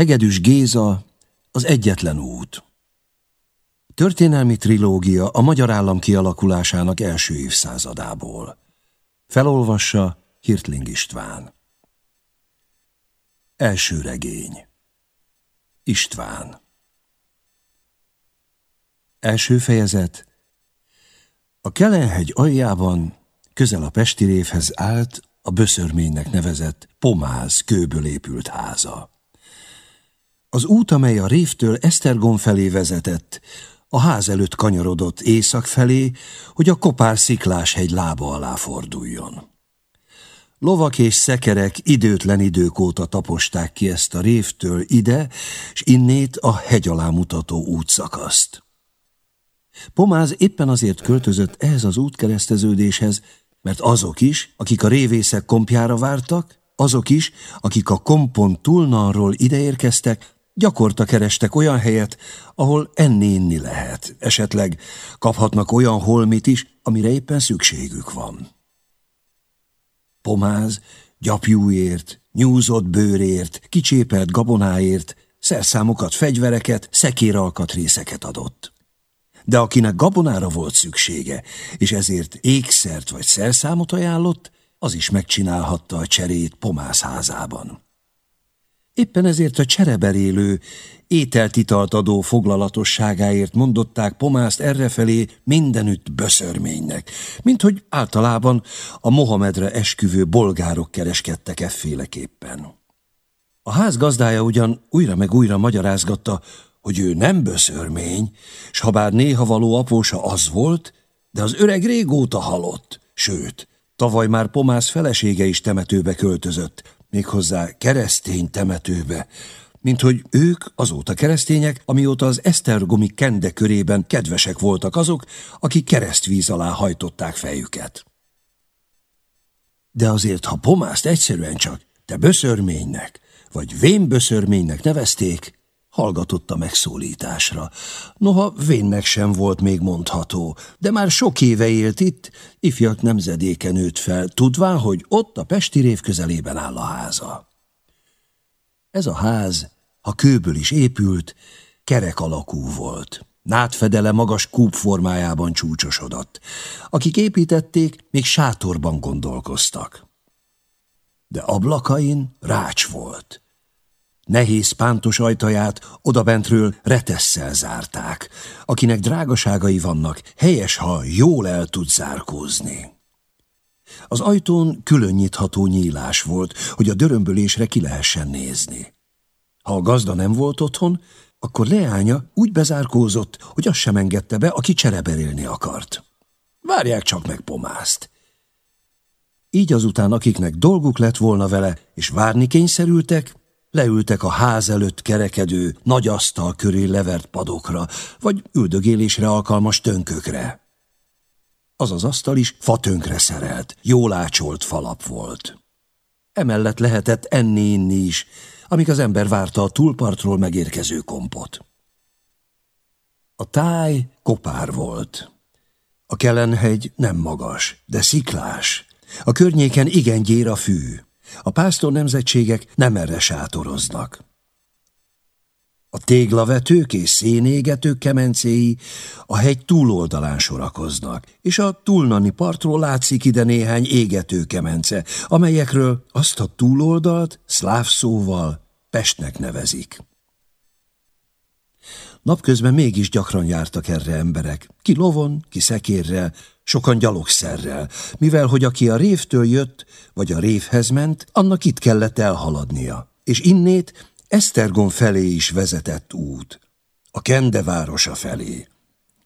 Hegedűs Géza, az egyetlen út. Történelmi trilógia a magyar állam kialakulásának első évszázadából. Felolvassa Hirtling István. Első regény. István. Első fejezet. A Kelenhegy aljában, közel a Pesti révhez állt a Böszörménynek nevezett Pomáz kőből épült háza. Az út, amely a révtől Esztergom felé vezetett, a ház előtt kanyarodott észak felé, hogy a kopár sziklás hegy lába alá forduljon. Lovak és szekerek időtlen idők óta taposták ki ezt a révtől ide, s innét a hegy alá mutató útszakaszt. Pomáz éppen azért költözött ehhez az útkereszteződéshez, mert azok is, akik a révészek kompjára vártak, azok is, akik a kompon túlnalról ideérkeztek, Gyakorta kerestek olyan helyet, ahol enni-inni lehet. Esetleg kaphatnak olyan holmit is, amire éppen szükségük van. Pomáz, gyapjúért, nyúzott bőrért, kicsépelt gabonáért, szerszámokat, fegyvereket, szekéralkatrészeket adott. De akinek gabonára volt szüksége, és ezért ékszert vagy szerszámot ajánlott, az is megcsinálhatta a cserét Pomáz házában. Éppen ezért a csereberélő, ételt italt adó foglalatosságáért mondották Pomászt errefelé mindenütt böszörménynek, mint hogy általában a Mohamedre esküvő bolgárok kereskedtek efféleképpen. A ház gazdája ugyan újra meg újra magyarázgatta, hogy ő nem böszörmény, s ha bár néha való apósa az volt, de az öreg régóta halott, sőt, tavaly már Pomász felesége is temetőbe költözött, méghozzá keresztény temetőbe, mint hogy ők azóta keresztények, amióta az Esztergomi kende körében kedvesek voltak azok, akik keresztvíz alá hajtották fejüket. De azért, ha pomászt egyszerűen csak te böszörménynek, vagy vénböszörménynek nevezték, hallgatott a megszólításra. Noha vénnek sem volt még mondható, de már sok éve élt itt, ifjak nemzedéken nőtt fel, tudván, hogy ott a Pesti rév közelében áll a háza. Ez a ház, ha kőből is épült, kerek alakú volt. Nátfedele magas kúp formájában csúcsosodott. Akik építették, még sátorban gondolkoztak. De ablakain rács volt. Nehéz pántos ajtaját odabentről retesszel zárták. Akinek drágaságai vannak, helyes, ha jól el tud zárkózni. Az ajtón külön nyitható nyílás volt, hogy a dörömbölésre ki lehessen nézni. Ha a gazda nem volt otthon, akkor leánya úgy bezárkózott, hogy azt sem engedte be, aki csereberélni akart. Várják csak meg pomászt. Így azután, akiknek dolguk lett volna vele, és várni kényszerültek, Leültek a ház előtt kerekedő, nagy asztal köré levert padokra, vagy üldögélésre alkalmas tönkökre. Az az asztal is fatönkre szerelt, jól ácsolt falap volt. Emellett lehetett enni-inni is, amíg az ember várta a túlpartról megérkező kompot. A táj kopár volt. A kelenhegy nem magas, de sziklás. A környéken igen gyér a fű. A pásztor nemzetségek nem erre sátoroznak. A téglavetők és szénégetők kemencéi a hegy túloldalán sorakoznak, és a túlnani partról látszik ide néhány égető kemence, amelyekről azt a túloldalt szláv szóval Pestnek nevezik. Napközben mégis gyakran jártak erre emberek, ki lovon, ki szekérrel, sokan gyalogszerrel, mivel hogy aki a révtől jött, vagy a révhez ment, annak itt kellett elhaladnia. És innét Esztergom felé is vezetett út, a Kende városa felé.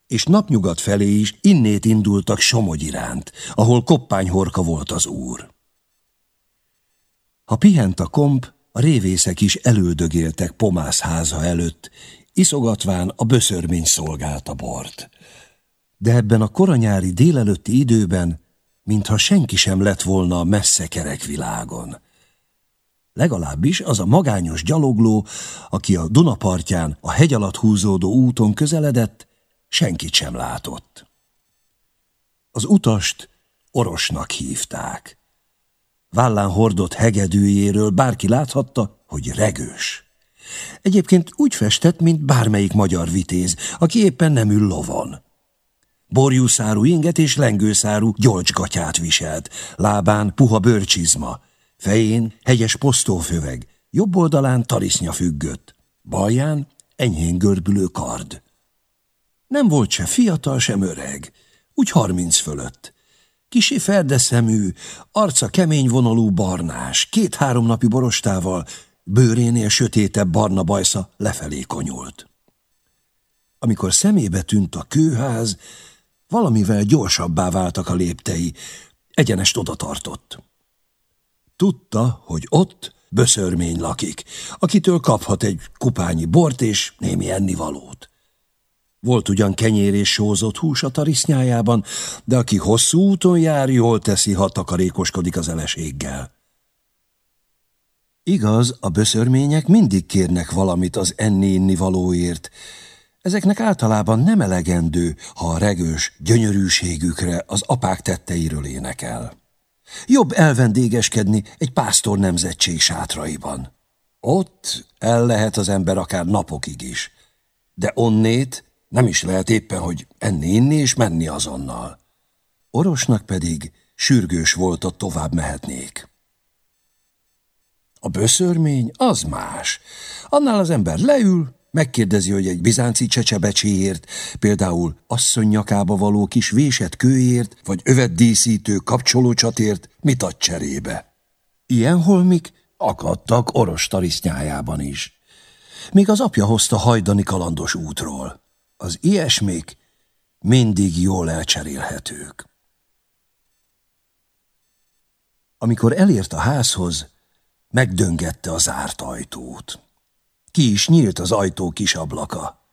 És napnyugat felé is innét indultak Somogy iránt, ahol koppányhorka volt az úr. Ha pihent a komp, a révészek is elődögéltek Pomász háza előtt, iszogatván a böszörmény szolgálta bort de ebben a koranyári délelőtti időben, mintha senki sem lett volna a messze kerek világon. Legalábbis az a magányos gyalogló, aki a Dunapartján a hegy alatt húzódó úton közeledett, senkit sem látott. Az utast orosnak hívták. Vállán hordott hegedűjéről bárki láthatta, hogy regős. Egyébként úgy festett, mint bármelyik magyar vitéz, aki éppen nem ül lovon. Borjúszárú inget és lengőszárú gyolcsgatyát viselt, lábán puha bőrcsizma, fején hegyes posztóföveg, jobb oldalán tarisznya függött, balján enyhén görbülő kard. Nem volt se fiatal, sem öreg, úgy harminc fölött. Kisi ferdeszemű, arca kemény vonalú barnás, két-három napi borostával, bőrénél sötétebb barna bajsza lefelé konyult. Amikor szemébe tűnt a kőház, valamivel gyorsabbá váltak a léptei, egyenest oda tartott. Tudta, hogy ott böszörmény lakik, akitől kaphat egy kupányi bort és némi ennivalót. Volt ugyan kenyér és sózott hús a tarisznyájában, de aki hosszú úton jár, jól teszi, ha takarékoskodik az eleséggel. Igaz, a böszörmények mindig kérnek valamit az enni-inni valóért. Ezeknek általában nem elegendő, ha a regős gyönyörűségükre az apák tetteiről énekel. Jobb elvendégeskedni egy pásztor nemzetség sátraiban. Ott el lehet az ember akár napokig is. De onnét nem is lehet éppen, hogy enni, inni és menni azonnal. Orosnak pedig sürgős volt, hogy tovább mehetnék. A böszörmény az más. Annál az ember leül, megkérdezi, hogy egy bizánci csecsebecséért, például asszony nyakába való kis vésett kőért, vagy övetdíszítő kapcsolócsatért mit ad cserébe. Ilyen holmik akadtak oros tarisznyájában is. Még az apja hozta hajdani kalandos útról. Az ilyesmik mindig jól elcserélhetők. Amikor elért a házhoz, megdöngette az zárt ajtót. Ki is nyílt az ajtó kis ablaka.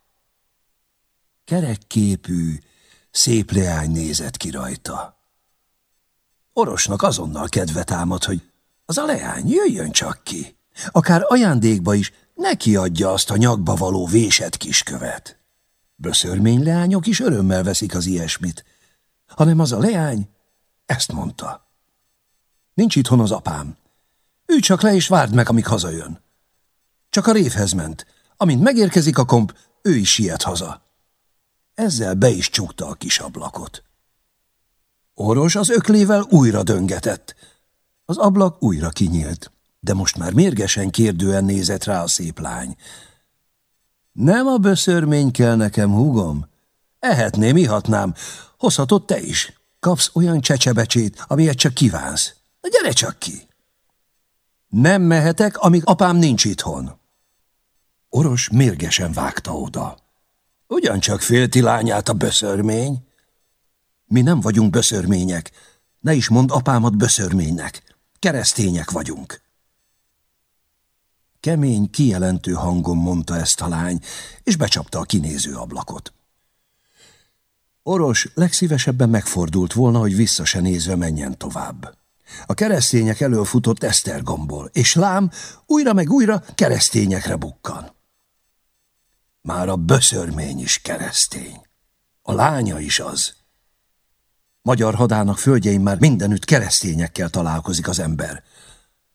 Kerekképű, szép leány nézett ki rajta. Orosnak azonnal kedve támad, hogy az a leány jöjjön csak ki. Akár ajándékba is neki adja azt a nyakba való vésett kiskövet. Böszörmény leányok is örömmel veszik az ilyesmit, hanem az a leány ezt mondta. Nincs itthon az apám. Ülj csak le és várd meg, amíg hazajön. Csak a révhez ment. Amint megérkezik a komp, ő is siet haza. Ezzel be is csukta a kis ablakot. Oros az öklével újra döngetett. Az ablak újra kinyílt, de most már mérgesen kérdően nézett rá a szép lány. Nem a böszörmény kell nekem, húgom. Ehetném, ihatnám. Hozhatod te is. Kapsz olyan csecsebecsét, amilyet csak kívánsz. Gyere csak ki! Nem mehetek, amíg apám nincs itthon. Oros mérgesen vágta oda. Ugyancsak félti lányát a böszörmény. Mi nem vagyunk böszörmények. Ne is mond apámat böszörménynek. Keresztények vagyunk. Kemény, kijelentő hangon mondta ezt a lány, és becsapta a kinéző ablakot. Oros legszívesebben megfordult volna, hogy vissza se nézve menjen tovább. A keresztények elől futott Esztergomból, és lám újra meg újra keresztényekre bukkan. Már a böszörmény is keresztény. A lánya is az. Magyar hadának földjein már mindenütt keresztényekkel találkozik az ember.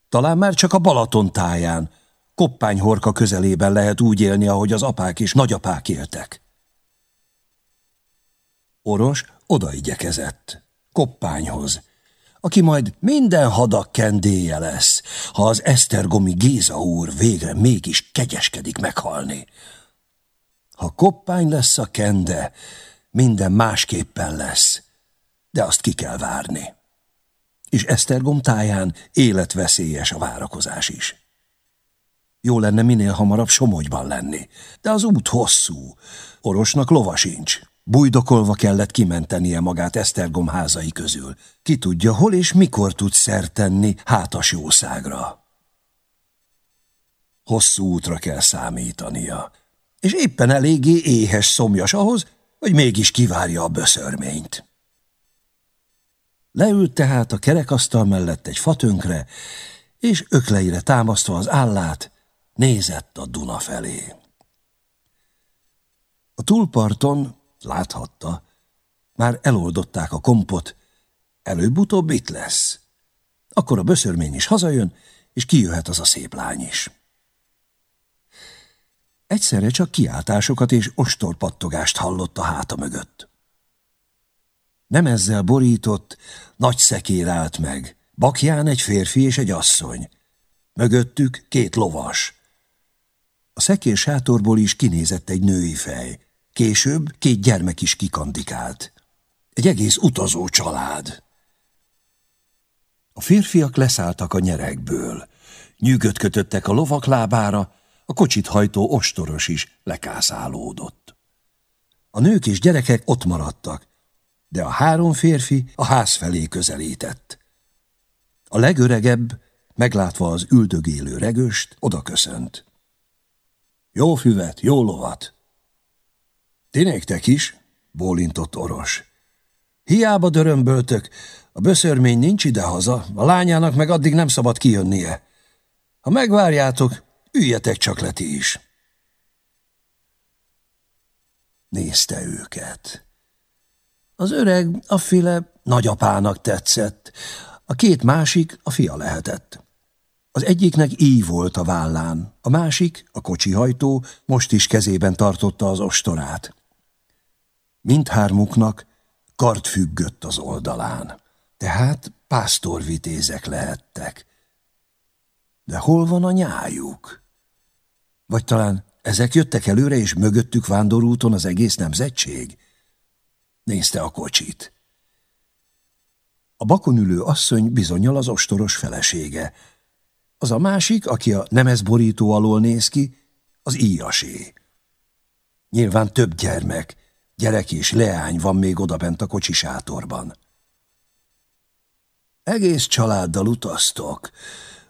Talán már csak a Balaton táján, koppányhorka közelében lehet úgy élni, ahogy az apák és nagyapák éltek. Oros odaigyekezett, koppányhoz, aki majd minden hadak kendéje lesz, ha az Esztergomi Géza úr végre mégis kegyeskedik meghalni. Ha koppány lesz a kende, minden másképpen lesz, de azt ki kell várni. És Esztergom táján életveszélyes a várakozás is. Jó lenne minél hamarabb Somogyban lenni, de az út hosszú, orosnak lova sincs. Bújdokolva kellett kimentenie magát Esztergom házai közül. Ki tudja, hol és mikor tud szert tenni hátas jószágra. Hosszú útra kell számítania, és éppen eléggé éhes szomjas ahhoz, hogy mégis kivárja a böszörményt. Leült tehát a kerekasztal mellett egy fatönkre, és ökleire támasztva az állát, nézett a Duna felé. A túlparton, láthatta, már eloldották a kompot, előbb-utóbb itt lesz. Akkor a böszörmény is hazajön, és kijöhet az a szép lány is. egyszerre csak kiáltásokat és ostorpattogást hallott a háta mögött. Nem ezzel borított, nagy szekér állt meg, bakján egy férfi és egy asszony. Mögöttük két lovas. A szekér sátorból is kinézett egy női fej. Később két gyermek is kikandikált. Egy egész utazó család. A férfiak leszálltak a nyerekből. Nyűgöt kötöttek a lovak lábára, a kocsit hajtó ostoros is lekászálódott. A nők és gyerekek ott maradtak, de a három férfi a ház felé közelített. A legöregebb, meglátva az üldögélő regőst, oda köszönt. Jó füvet, jó lovat! Ti néktek is, bólintott oros. Hiába dörömböltök, a böszörmény nincs idehaza, a lányának meg addig nem szabad kijönnie. Ha megvárjátok, üljetek csak le ti is. Nézte őket. Az öreg, a file nagyapának tetszett, a két másik a fia lehetett. Az egyiknek íj volt a vállán, a másik, a kocsihajtó, most is kezében tartotta az ostorát. Mindhármuknak kart függött az oldalán, tehát pásztorvitézek lehettek. De hol van a nyájuk? Vagy talán ezek jöttek előre, és mögöttük vándorúton az egész nemzetség? Nézte a kocsit. A bakon ülő asszony bizonyal az ostoros felesége. Az a másik, aki a nemezborító alól néz ki, az íjasé. Nyilván több gyermek, gyerek és leány van még odabent a kocsi sátorban. Egész családdal utaztok,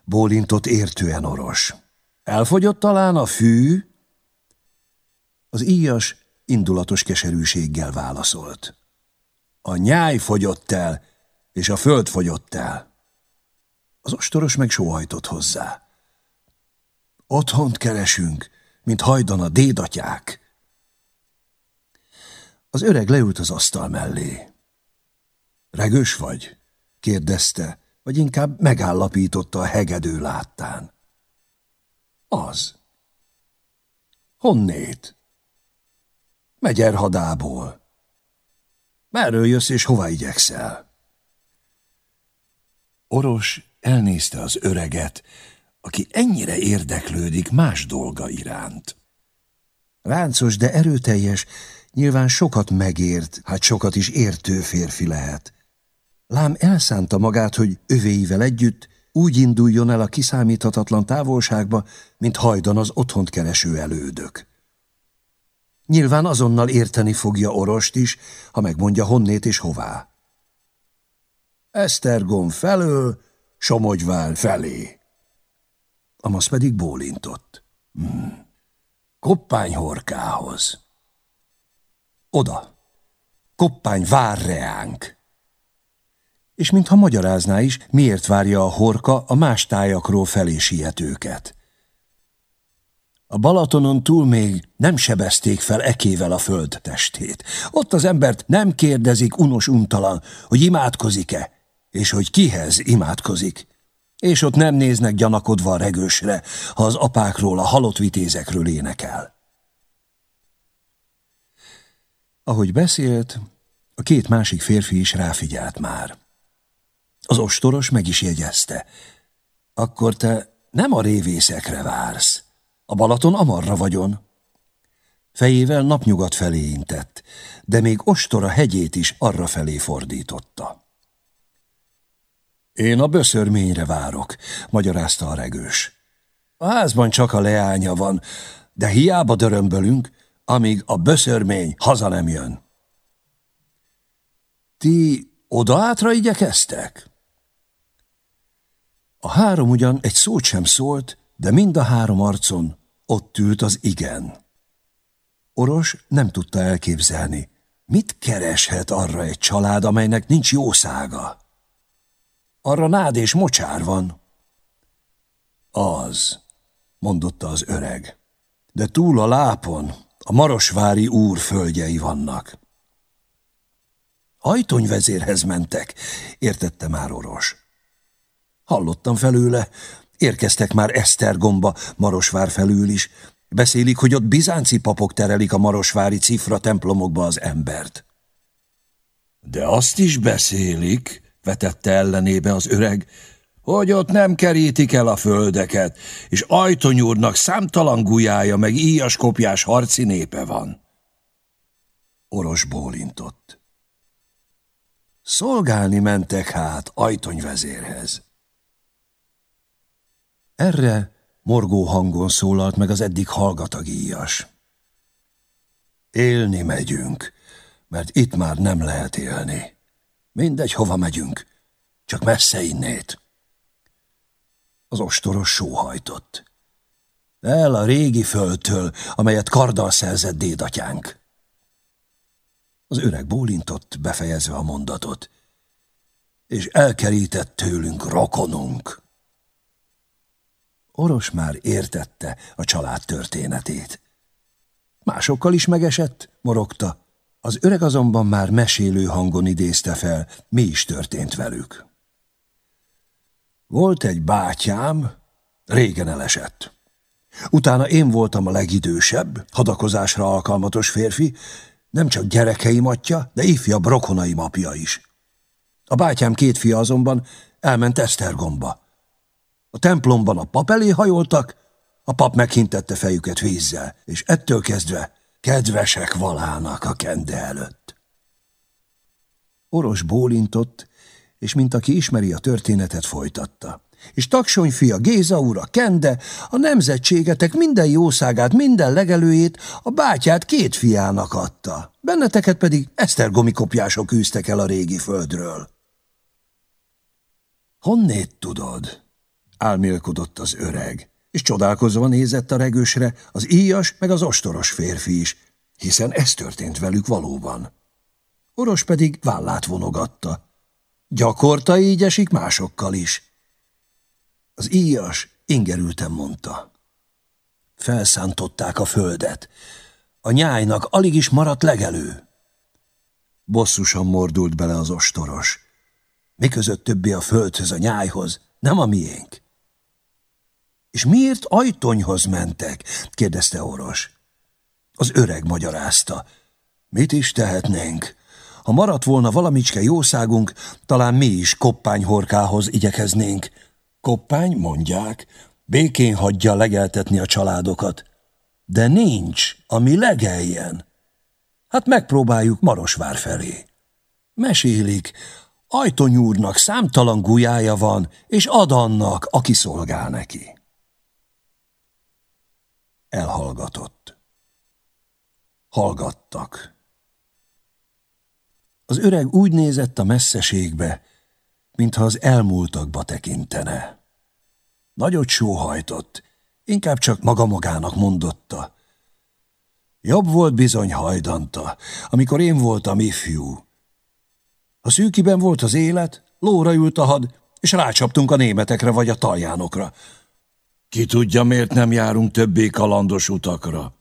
bólintott értően oros. Elfogyott talán a fű? Az íjas indulatos keserűséggel válaszolt. A nyáj fogyott el, és a föld fogyott el. Az ostoros meg sóhajtott hozzá. Otthont keresünk, mint hajdan a dédatyák. Az öreg leült az asztal mellé. Regős vagy? kérdezte, vagy inkább megállapította a hegedő láttán. Az. Honnét? Megyerhadából. Merről jössz és hova igyekszel? Oros elnézte az öreget, aki ennyire érdeklődik más dolga iránt. Ráncos, de erőteljes, nyilván sokat megért, hát sokat is értő férfi lehet. Lám elszánta magát, hogy övéivel együtt úgy induljon el a kiszámíthatatlan távolságba, mint hajdan az otthont kereső elődök. Nyilván azonnal érteni fogja Orost is, ha megmondja honnét és hová. Esztergom felől, Somogyvár felé. Amasz pedig bólintott. Hmm. Koppányhorkához. Oda. Koppány vár reánk. És mintha magyarázná is, miért várja a horka a más tájakról felé sietőket. A Balatonon túl még nem sebezték fel ekével a föld testét. Ott az embert nem kérdezik unos untalan, hogy imádkozik-e, és hogy kihez imádkozik. És ott nem néznek gyanakodva a regősre, ha az apákról, a halott vitézekről énekel. Ahogy beszélt, a két másik férfi is ráfigyelt már. Az ostoros meg is jegyezte. Akkor te nem a révészekre vársz. A Balaton amarra vagyon. Fejével napnyugat felé intett, de még ostora hegyét is arra felé fordította. Én a böszörményre várok, magyarázta a regős. A házban csak a leánya van, de hiába dörömbölünk, amíg a böszörmény haza nem jön. Ti odaátra igyekeztek? A három ugyan egy szót sem szólt, de mind a három arcon ott ült az igen. Oros nem tudta elképzelni, mit kereshet arra egy család, amelynek nincs jószága. Arra nád és mocsár van. Az, mondotta az öreg, de túl a lápon a marosvári úr földjei vannak. Hajtonyvezérhez mentek, értette már Oros. Hallottam felőle, érkeztek már Esztergomba, Marosvár felül is, Beszélik, hogy ott bizánci papok terelik a marosvári cifra templomokba az embert. De azt is beszélik, vetette ellenébe az öreg, hogy ott nem kerítik el a földeket, és ajtonyúrnak számtalan gulyája meg íjas kopjás harci népe van. Oros bólintott. Szolgálni mentek hát ajtonyvezérhez. Erre morgó hangon szólalt meg az eddig hallgatagíjas. Élni megyünk, mert itt már nem lehet élni. Mindegy, hova megyünk, csak messze innét. Az ostoros sóhajtott. El a régi földtől, amelyet karddal szerzett dédatyánk. Az öreg bólintott, befejezve a mondatot. És elkerített tőlünk rokonunk. Oros már értette a család történetét. Másokkal is megesett, morogta. Az öreg azonban már mesélő hangon idézte fel, mi is történt velük. Volt egy bátyám, régen elesett. Utána én voltam a legidősebb, hadakozásra alkalmatos férfi, nem csak gyerekeim atya, de ifjabb rokonaim apja is. A bátyám két fia azonban elment Esztergomba. A templomban a pap elé hajoltak, a pap meghintette fejüket vízzel, és ettől kezdve kedvesek valának a kende előtt. Oros bólintott, és mint aki ismeri a történetet, folytatta. És taksony fia Géza úr, a kende, a nemzetségetek minden jószágát, minden legelőjét a bátyát két fiának adta. Benneteket pedig esztergomi kopjások űztek el a régi földről. Honnét tudod? álmélkodott az öreg, és csodálkozva nézett a regősre az íjas meg az ostoros férfi is, hiszen ez történt velük valóban. Oros pedig vállát vonogatta. Gyakorta így esik másokkal is. Az íjas ingerülten mondta. Felszántották a földet. A nyájnak alig is maradt legelő. Bosszusan mordult bele az ostoros. Miközött többé a földhöz, a nyájhoz, nem a miénk. És miért ajtonyhoz mentek? kérdezte Oros. Az öreg magyarázta. Mit is tehetnénk? Ha maradt volna valamicske jószágunk, talán mi is koppányhorkához igyekeznénk. Koppány, mondják, békén hagyja legeltetni a családokat. De nincs, ami legeljen. Hát megpróbáljuk Marosvár felé. Mesélik, ajtonyúrnak számtalan gulyája van, és ad annak, aki szolgál neki. Elhallgatott. Hallgattak. Az öreg úgy nézett a messzeségbe, mintha az elmúltakba tekintene. Nagyot sóhajtott, inkább csak maga magának mondotta. Jobb volt bizony hajdanta, amikor én voltam ifjú. A szűkiben volt az élet, lóra ült a had, és rácsaptunk a németekre vagy a taljánokra. Ki tudja, miért nem járunk többé kalandos utakra?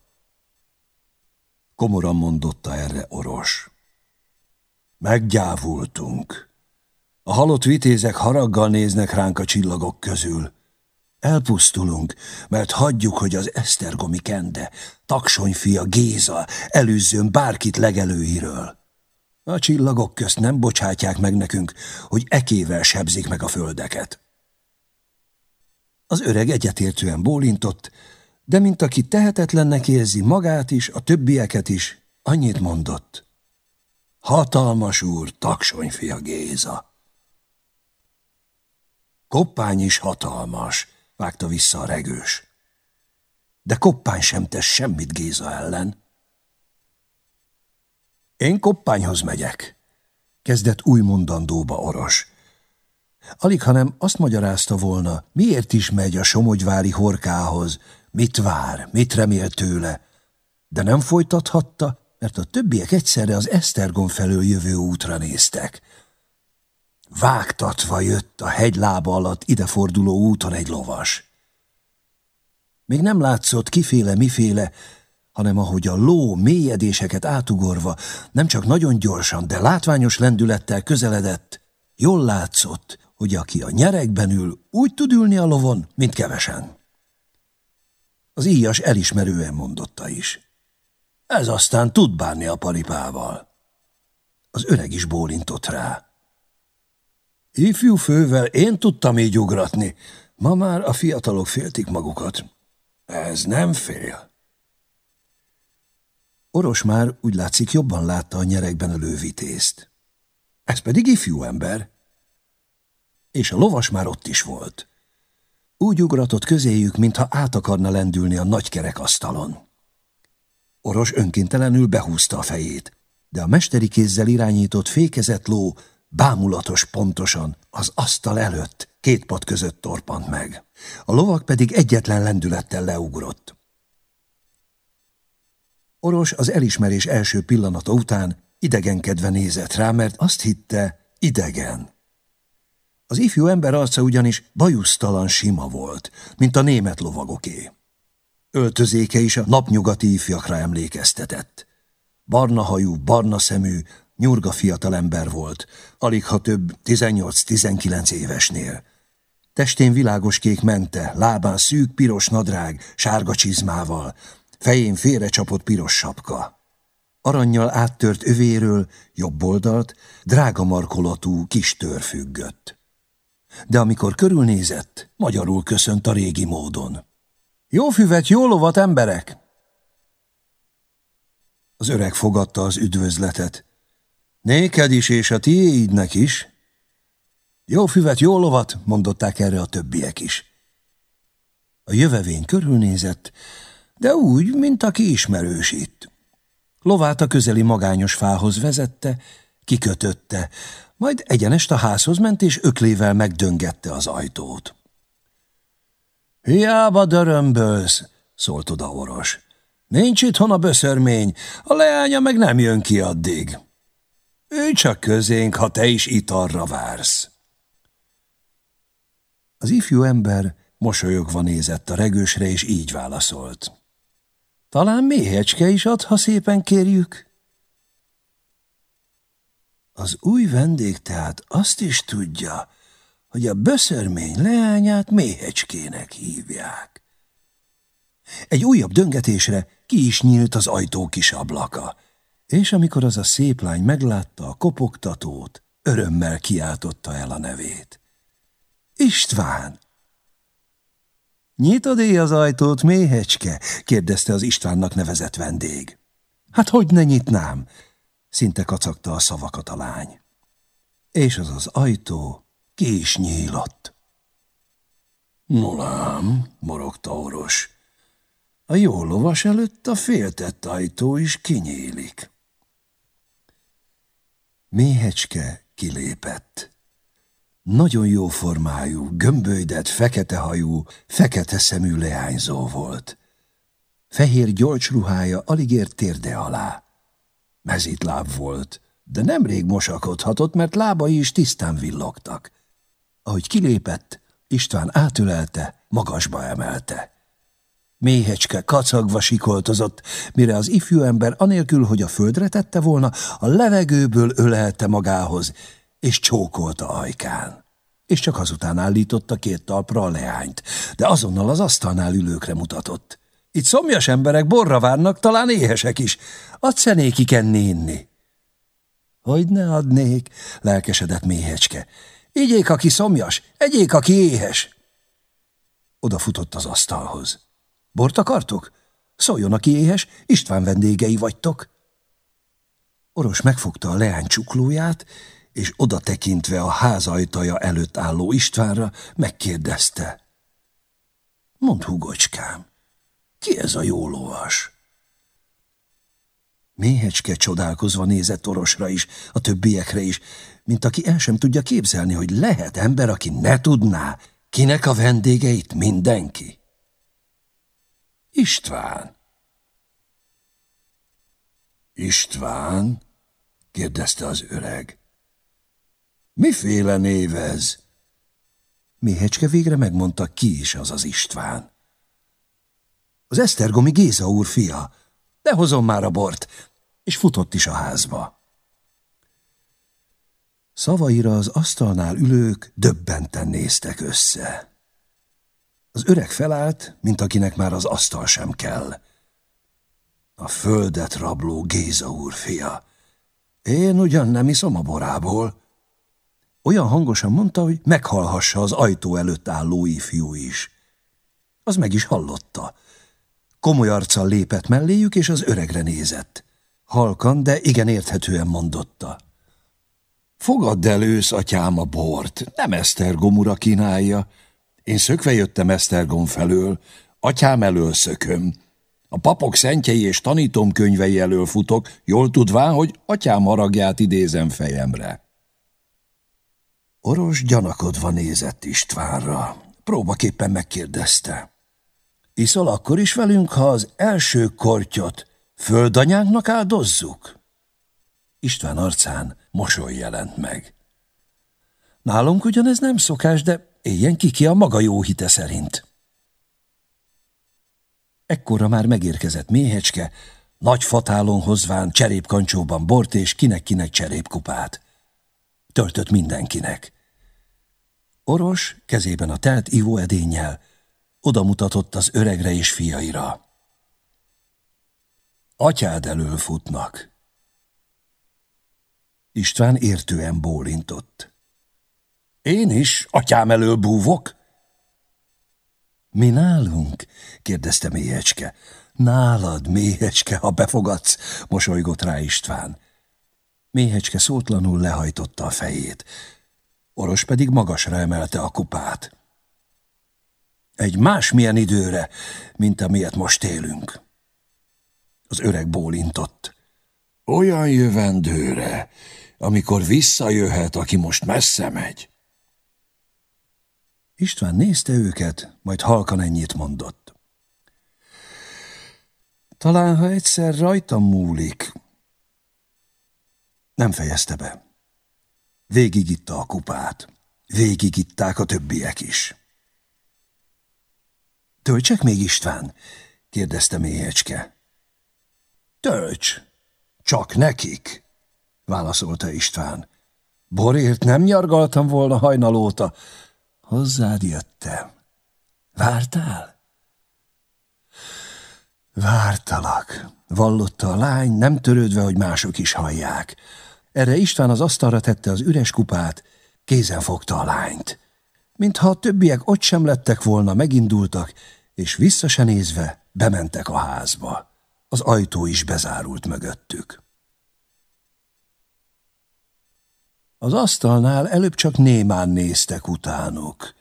Komoran mondotta erre Oros. Meggyávultunk. A halott vitézek haraggal néznek ránk a csillagok közül. Elpusztulunk, mert hagyjuk, hogy az Esztergomi kende, taksony fia Géza előzzön bárkit legelőiről. A csillagok közt nem bocsátják meg nekünk, hogy ekével sebzik meg a földeket. Az öreg egyetértően bólintott, de mint aki tehetetlennek érzi magát is, a többieket is, annyit mondott. Hatalmas úr, taksonyfia Géza. Koppány is hatalmas, vágta vissza a regős. De Koppány sem tesz semmit Géza ellen. Én Koppányhoz megyek, kezdett új mondandóba Oros. Alig, hanem azt magyarázta volna, miért is megy a somogyvári horkához, mit vár, mit remél tőle, de nem folytathatta, mert a többiek egyszerre az Esztergom felől jövő útra néztek. Vágtatva jött a hegylába alatt ideforduló úton egy lovas. Még nem látszott kiféle miféle, hanem ahogy a ló mélyedéseket átugorva, nem csak nagyon gyorsan, de látványos lendülettel közeledett, jól látszott, hogy aki a nyerekben ül, úgy tud ülni a lovon, mint kevesen. Az íjas elismerően mondotta is. Ez aztán tud bánni a paripával. Az öreg is bólintott rá. Ifjú fővel én tudtam így ugratni, ma már a fiatalok féltik magukat. Ez nem fél. Oros már úgy látszik jobban látta a nyerekben a lővitészt. Ez pedig ifjú ember. És a lovas már ott is volt. Úgy ugratott közéjük, mintha át akarna lendülni a nagy kerekasztalon. Oros önkéntelenül behúzta a fejét, de a mesteri kézzel irányított fékezett ló bámulatos pontosan az asztal előtt, két pad között torpant meg. A lovak pedig egyetlen lendülettel leugrott. Oros az elismerés első pillanata után idegenkedve nézett rá, mert azt hitte, idegen. Az ifjú ember arca ugyanis bajusztalan sima volt, mint a német lovagoké. Öltözéke is a napnyugati ifjakra emlékeztetett. Barna hajú, barna szemű, nyurga fiatalember volt, alig ha több 18-19 évesnél. Testén világos kék mente, lábán szűk piros nadrág, sárga csizmával, fején félrecsapott piros sapka. Aranyjal áttört övéről, jobb oldalt, drága markolatú kis függött. De amikor körülnézett, magyarul köszönt a régi módon. Jó füvet, jó lovat, emberek! Az öreg fogadta az üdvözletet. Néked is, és a tiédnek is. Jó füvet, jó lovat, mondották erre a többiek is. A jövevény körülnézett, de úgy, mint aki ismerős itt. Lovát a közeli magányos fához vezette, kikötötte, majd egyenest a házhoz ment, és öklével megdöngette az ajtót. Hiába dörömbölsz, szólt oda oros. Nincs itthon a böszörmény, a leánya meg nem jön ki addig. Ő csak közénk, ha te is italra vársz. Az ifjú ember mosolyogva nézett a regősre, és így válaszolt. Talán méhecske is ad, ha szépen kérjük? Az új vendég tehát azt is tudja, hogy a böszörmény leányát méhecskének hívják. Egy újabb döngetésre ki is nyílt az ajtó kis ablaka, és amikor az a szép lány meglátta a kopogtatót, örömmel kiáltotta el a nevét. István! Nyitod -e az ajtót, méhecske? kérdezte az Istvánnak nevezett vendég. Hát hogy ne nyitnám? Szinte kacagta a szavakat a lány. És az az ajtó ki is nyílott. Nolám, morogta oros. A jó lovas előtt a féltett ajtó is kinyílik. Méhecske kilépett. Nagyon jó formájú, gömbölydett, fekete hajú, fekete szemű leányzó volt. Fehér gyolcsruhája alig ért térde alá. Mezitláb volt, de nemrég mosakodhatott, mert lábai is tisztán villogtak. Ahogy kilépett, István átülelte, magasba emelte. Méhecske kacagva sikoltozott, mire az ifjú ember anélkül, hogy a földre tette volna, a levegőből ölelte magához, és csókolta ajkán. És csak azután állította két talpra a leányt, de azonnal az asztalnál ülőkre mutatott. Itt szomjas emberek borra várnak, talán éhesek is. Adsz-e nékik enni inni? Hogy ne adnék, lelkesedett méhecske. Igyék, aki szomjas, egyék, aki éhes. Oda futott az asztalhoz. Bort akartok? Szóljon, aki éhes, István vendégei vagytok. Oros megfogta a leány csuklóját, és oda tekintve a ház ajtaja előtt álló Istvánra megkérdezte. Mondd, hugocskám, ki ez a jó lovas? Méhecske csodálkozva nézett Orosra is, a többiekre is, mint aki el sem tudja képzelni, hogy lehet ember, aki ne tudná, kinek a vendégeit mindenki. István. István? kérdezte az öreg. Miféle név ez? Méhecske végre megmondta, ki is az az István. Az Esztergomi Géza úr fia. De hozom már a bort, és futott is a házba. Szavaira az asztalnál ülők döbbenten néztek össze. Az öreg felállt, mint akinek már az asztal sem kell. A földet rabló Géza úr fia. Én ugyan nem iszom a borából. Olyan hangosan mondta, hogy meghallhassa az ajtó előtt álló ifjú is. Az meg is hallotta. Komoly arccal lépett melléjük, és az öregre nézett. Halkan, de igen érthetően mondotta. Fogadd el ősz, atyám, a bort, nem Esztergom ura kínálja. Én szökve jöttem Esztergom felől, atyám elől szököm. A papok szentjei és tanítom könyvei elől futok, jól tudván, hogy atyám haragját idézem fejemre. Oros gyanakodva nézett Istvánra. Próbaképpen megkérdezte. Iszol akkor is velünk, ha az első kortyot földanyánknak áldozzuk? István arcán mosoly jelent meg. Nálunk ugyanez nem szokás, de éljen ki ki a maga jó hite szerint. Ekkora már megérkezett méhecske, nagy fatálon hozván cserépkancsóban bort és kinek-kinek cserépkupát. Töltött mindenkinek. Oros kezében a telt ivóedénnyel oda mutatott az öregre és fiaira. Atyád elől futnak. István értően bólintott. Én is atyám elől búvok? Mi nálunk? kérdezte méhecske. Nálad, méhecske, ha befogadsz, mosolygott rá István. Méhecske szótlanul lehajtotta a fejét. Oros pedig magasra emelte a kupát. Egy másmilyen időre, mint amilyet most élünk. Az öreg bólintott. Olyan jövendőre, amikor visszajöhet, aki most messze megy. István nézte őket, majd halkan ennyit mondott. Talán, ha egyszer rajtam múlik. Nem fejezte be. Végigitta a kupát. Végigitták a többiek is. Töltsek még István? kérdezte mélyecske. Tölts! Csak nekik! válaszolta István. Borért nem nyargaltam volna hajnalóta. Hozzád jöttem. Vártál? Vártalak, vallotta a lány, nem törődve, hogy mások is hallják. Erre István az asztalra tette az üres kupát, kézen fogta a lányt. Mintha a többiek ott sem lettek volna, megindultak, és vissza se nézve bementek a házba. Az ajtó is bezárult mögöttük. Az asztalnál előbb csak némán néztek utánuk.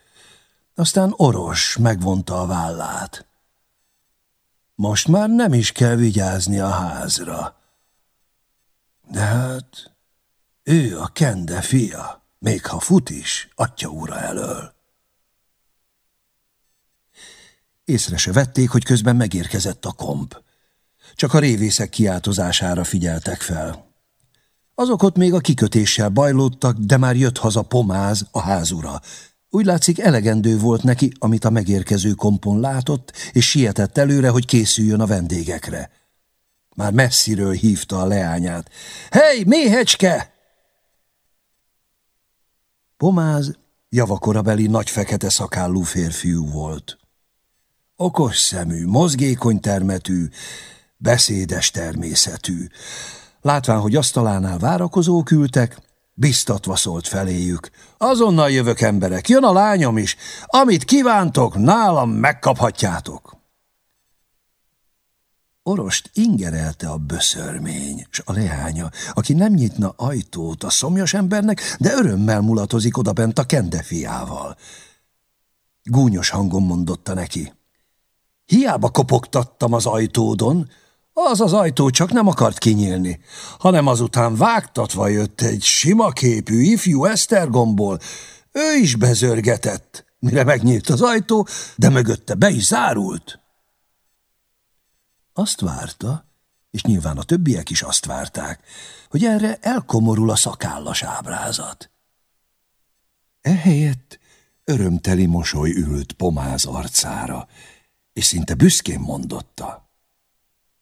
Aztán Oros megvonta a vállát. Most már nem is kell vigyázni a házra. De hát ő a kende fia, még ha fut is, atya ura elől. Észre se vették, hogy közben megérkezett a komp. Csak a révészek kiáltozására figyeltek fel. Azok ott még a kikötéssel bajlódtak, de már jött haza pomáz, a házura. Úgy látszik elegendő volt neki, amit a megérkező kompon látott, és sietett előre, hogy készüljön a vendégekre. Már messziről hívta a leányát. Hely, méhecske! Pomáz javakorabeli nagy fekete szakállú férfiú volt. Okos szemű, mozgékony termetű, beszédes természetű. Látván, hogy asztalánál várakozók ültek, biztatva szólt feléjük. Azonnal jövök emberek, jön a lányom is. Amit kívántok, nálam megkaphatjátok. Orost ingerelte a böszörmény, s a leánya, aki nem nyitna ajtót a szomjas embernek, de örömmel mulatozik odabent a kendefiával. Gúnyos hangon mondotta neki. Hiába kopogtattam az ajtódon, az az ajtó csak nem akart kinyílni, hanem azután vágtatva jött egy sima képű ifjú Esztergomból. Ő is bezörgetett, mire megnyílt az ajtó, de mögötte be is zárult. Azt várta, és nyilván a többiek is azt várták, hogy erre elkomorul a szakállas ábrázat. Ehelyett örömteli mosoly ült pomáz arcára, és szinte büszkén mondotta.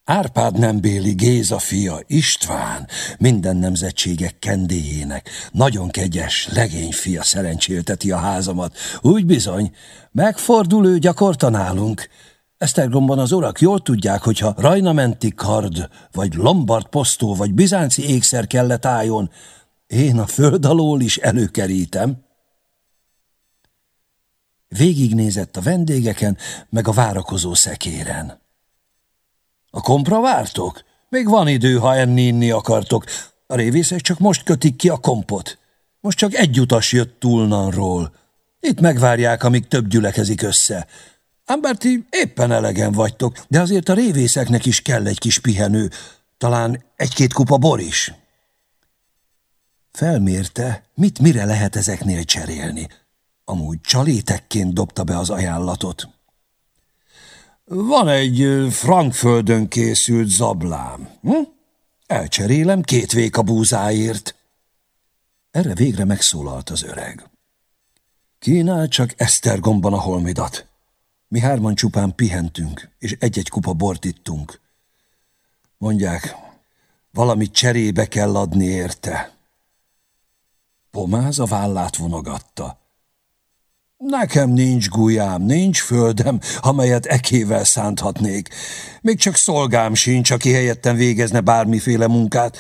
Árpád nembéli Géza fia, István, minden nemzetségek kendéjének, nagyon kegyes, legény fia szerencsélteti a házamat. Úgy bizony, megfordul ő gyakorta nálunk. Esztergomban az urak jól tudják, hogyha rajnamenti kard, vagy lombard posztó, vagy bizánci ékszer kellett álljon, én a föld alól is előkerítem. Végignézett a vendégeken, meg a várakozó szekéren. A kompra vártok? Még van idő, ha enni-inni akartok. A révészek csak most kötik ki a kompot. Most csak egy utas jött túlnanról. Itt megvárják, amíg több gyülekezik össze. Ám bár ti éppen elegen vagytok, de azért a révészeknek is kell egy kis pihenő. Talán egy-két kupa bor is. Felmérte, mit mire lehet ezeknél cserélni. Amúgy csalétekként dobta be az ajánlatot. Van egy Frankföldön készült zablám. Hm? Elcserélem két véka búzáért. Erre végre megszólalt az öreg. Kínál csak Esztergomban a holmidat. Mi hárman csupán pihentünk, és egy-egy kupa bort ittunk. Mondják, valamit cserébe kell adni érte. Pomáz a vállát vonogatta. Nekem nincs gulyám, nincs földem, amelyet ekével szánthatnék. Még csak szolgám sincs, aki helyettem végezne bármiféle munkát.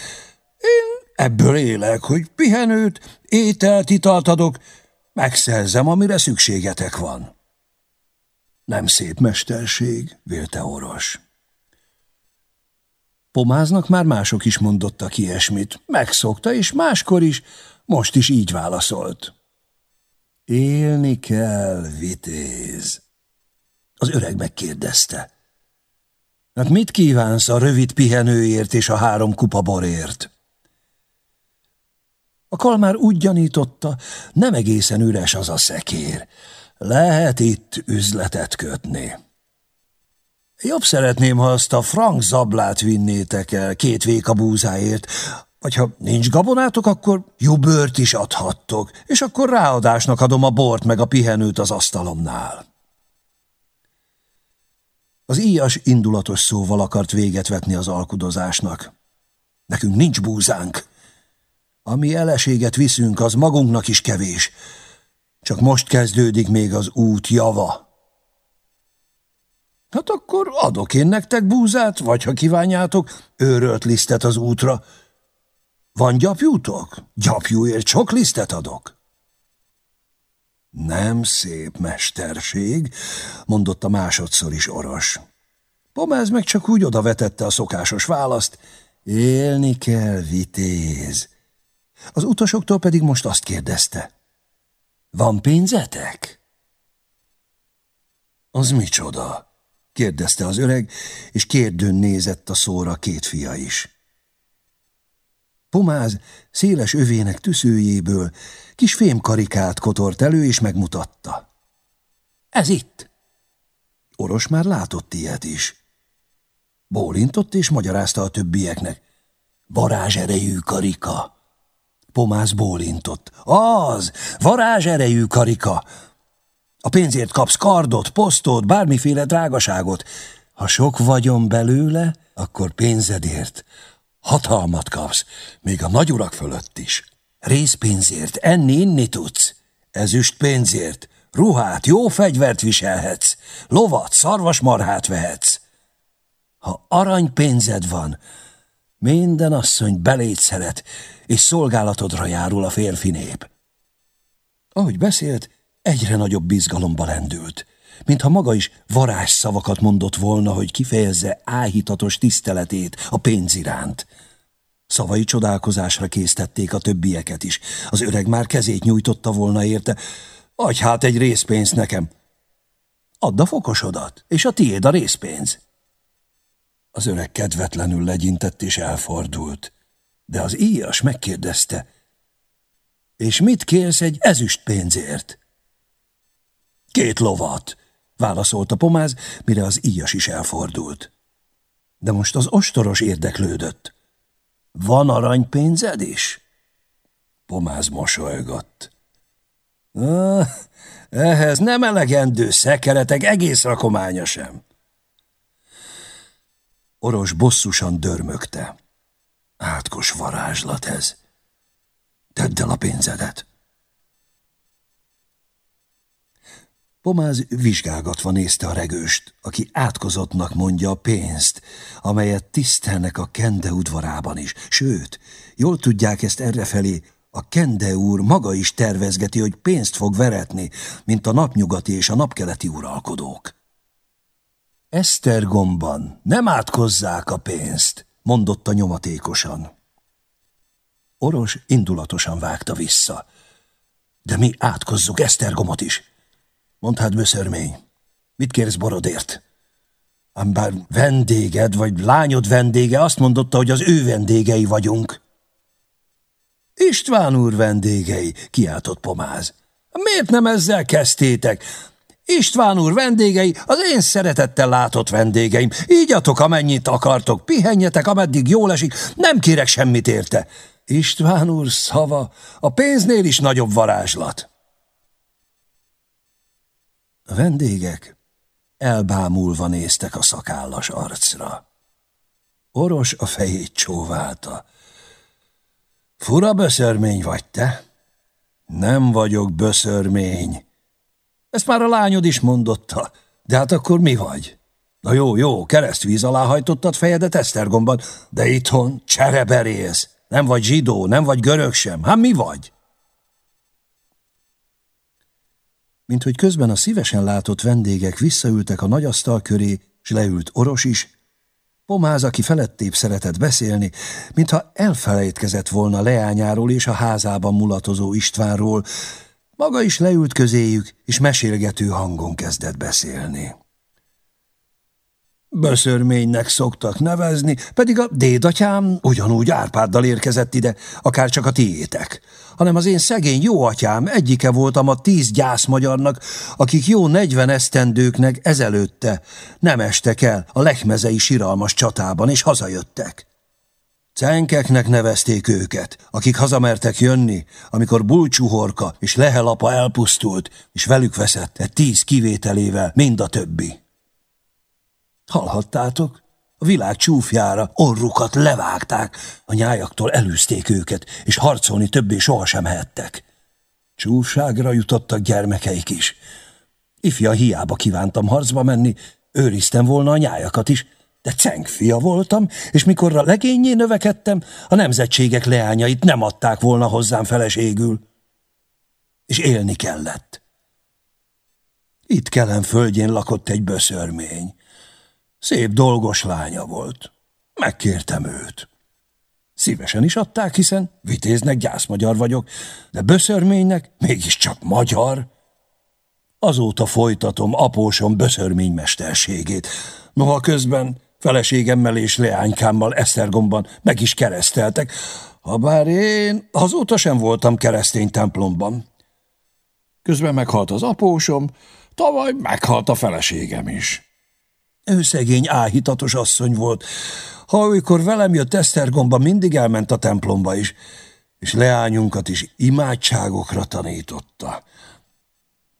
Én ebből élek, hogy pihenőt, ételt, italt adok, megszerzem, amire szükségetek van. Nem szép mesterség, vélte Oros. Pomáznak már mások is mondottak ilyesmit. Megszokta, és máskor is, most is így válaszolt. Élni kell, vitéz. Az öreg megkérdezte. Hát mit kívánsz a rövid pihenőért és a három kupa borért? A kalmár úgy gyanította, nem egészen üres az a szekér. Lehet itt üzletet kötni. Jobb szeretném, ha azt a frank zablát vinnétek el két véka búzáért, vagy ha nincs gabonátok, akkor jó bőrt is adhattok, és akkor ráadásnak adom a bort meg a pihenőt az asztalomnál. Az íjas indulatos szóval akart véget vetni az alkudozásnak. Nekünk nincs búzánk. Ami eleséget viszünk, az magunknak is kevés. Csak most kezdődik még az út java. Hát akkor adok én nektek búzát, vagy ha kívánjátok, őrölt lisztet az útra, van gyapjútok? Gyapjúért sok lisztet adok. Nem szép mesterség, mondotta másodszor is oros. Pomáz meg csak úgy odavetette a szokásos választ. Élni kell, vitéz. Az utasoktól pedig most azt kérdezte. Van pénzetek? Az micsoda? kérdezte az öreg, és kérdőn nézett a szóra két fia is. Pomáz széles övének tüszőjéből kis fémkarikát kotort elő, és megmutatta. Ez itt. Oros már látott ilyet is. Bólintott és magyarázta a többieknek. Varázserejű karika. Pomáz bólintott. Az, varázserejű karika. A pénzért kapsz kardot, posztot, bármiféle drágaságot. Ha sok vagyon belőle, akkor pénzedért Hatalmat kapsz, még a nagyurak fölött is. Részpénzért enni-inni tudsz. Ezüst pénzért ruhát, jó fegyvert viselhetsz, lovat, szarvasmarhát vehetsz. Ha aranypénzed van, minden asszony beléd szeret, és szolgálatodra járul a férfi nép. Ahogy beszélt, egyre nagyobb bizgalomba lendült mintha maga is varázsszavakat mondott volna, hogy kifejezze áhítatos tiszteletét a pénz iránt. Szavai csodálkozásra késztették a többieket is. Az öreg már kezét nyújtotta volna érte. Adj hát egy részpénz nekem. Add a fokosodat, és a tiéd a részpénz. Az öreg kedvetlenül legyintett és elfordult. De az íjas megkérdezte. És mit kérsz egy ezüst pénzért? Két lovat, válaszolta Pomáz, mire az íjas is elfordult. De most az ostoros érdeklődött. Van aranypénzed is? Pomáz mosolygott. Ehhez nem elegendő szekeretek, egész rakománya sem. Oros bosszusan dörmögte. Átkos varázslat ez. Tedd el a pénzedet. Pomáz vizsgálgatva nézte a regőst, aki átkozottnak mondja a pénzt, amelyet tisztelnek a Kende udvarában is. Sőt, jól tudják ezt errefelé, a Kende úr maga is tervezgeti, hogy pénzt fog veretni, mint a napnyugati és a napkeleti uralkodók. Esztergomban nem átkozzák a pénzt, mondotta nyomatékosan. Oros indulatosan vágta vissza. De mi átkozzuk Esztergomot is. Mondd hát, böszörmény, mit kérsz borodért? Ám bár vendéged, vagy lányod vendége azt mondotta, hogy az ő vendégei vagyunk. István úr vendégei, kiáltott pomáz. Miért nem ezzel kezdtétek? István úr vendégei, az én szeretettel látott vendégeim. Ígyatok, amennyit akartok, pihenjetek, ameddig jól esik, nem kérek semmit érte. István úr szava, a pénznél is nagyobb varázslat. Vendégek elbámulva néztek a szakállas arcra. Oros a fejét csóválta. Fura böszörmény vagy te? Nem vagyok böszörmény. Ezt már a lányod is mondotta. De hát akkor mi vagy? Na jó, jó, keresztvíz alá hajtottad fejedet Esztergomban, de itthon csereberész. Nem vagy zsidó, nem vagy görög sem. Hát mi vagy? Mint hogy közben a szívesen látott vendégek visszaültek a nagy asztal köré, s leült Oros is, Pomáz, aki felettébb szeretett beszélni, mintha elfelejtkezett volna leányáról és a házában mulatozó Istvánról, maga is leült közéjük, és mesélgető hangon kezdett beszélni. Böszörménynek szoktak nevezni, pedig a dédatyám ugyanúgy Árpáddal érkezett ide, akár csak a tiétek. Hanem az én szegény jó atyám egyike voltam a tíz gyászmagyarnak, akik jó negyven esztendőknek ezelőtte nem estek el a lekmezei siralmas csatában, és hazajöttek. Cenkeknek nevezték őket, akik hazamertek jönni, amikor Bulcsuhorka és Lehelapa elpusztult, és velük veszett egy tíz kivételével mind a többi. Hallhattátok? A világ csúfjára orrukat levágták, a nyájaktól elűzték őket, és harcolni többé sohasem hettek. Csúfságra jutottak gyermekeik is. Ifja hiába kívántam harcba menni, őriztem volna a nyájakat is, de cengfia voltam, és mikor a legényé növekedtem, a nemzetségek leányait nem adták volna hozzám feleségül. És élni kellett. Itt Kelen földjén lakott egy böszörmény. Szép dolgos lánya volt. Megkértem őt. Szívesen is adták, hiszen vitéznek gyászmagyar vagyok, de böszörménynek mégiscsak magyar. Azóta folytatom apósom böszörmény mesterségét. Noha közben feleségemmel és leánykámmal Esztergomban meg is kereszteltek, habár én azóta sem voltam keresztény templomban. Közben meghalt az apósom, tavaly meghalt a feleségem is. Ő szegény áhítatos asszony volt. Ha olykor velem jött Esztergomba, mindig elment a templomba is, és leányunkat is imádságokra tanította.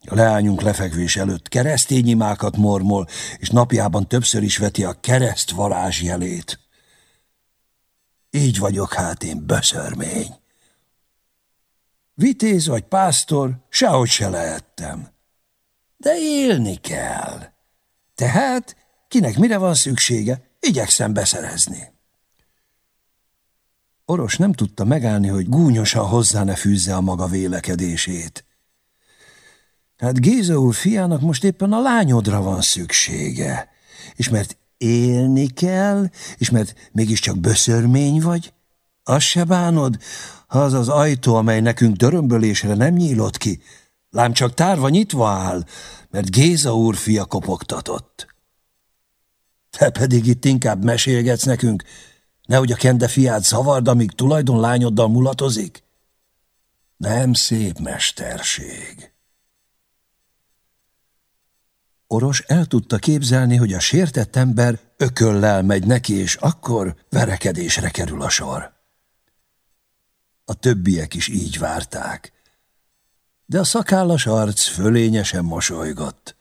A leányunk lefekvés előtt keresztény imákat mormol, és napjában többször is veti a kereszt varázsjelét. Így vagyok hát én böszörmény. Vitéz vagy pásztor, sehogy se lehettem. De élni kell. Tehát Kinek mire van szüksége, igyekszem beszerezni. Oros nem tudta megállni, hogy gúnyosan hozzá ne fűzze a maga vélekedését. Hát Géza úr fiának most éppen a lányodra van szüksége, és mert élni kell, és mert mégiscsak böszörmény vagy, azt se bánod, ha az az ajtó, amely nekünk dörömbölésre nem nyílott ki, lám csak tárva nyitva áll, mert Géza úr fia kopogtatott. Te pedig itt inkább mesélgetsz nekünk, nehogy a kende fiát zavard, amíg tulajdonlányoddal mulatozik? Nem szép mesterség. Oros el tudta képzelni, hogy a sértett ember ököllel megy neki, és akkor verekedésre kerül a sor. A többiek is így várták. De a szakállas arc fölényesen mosolygott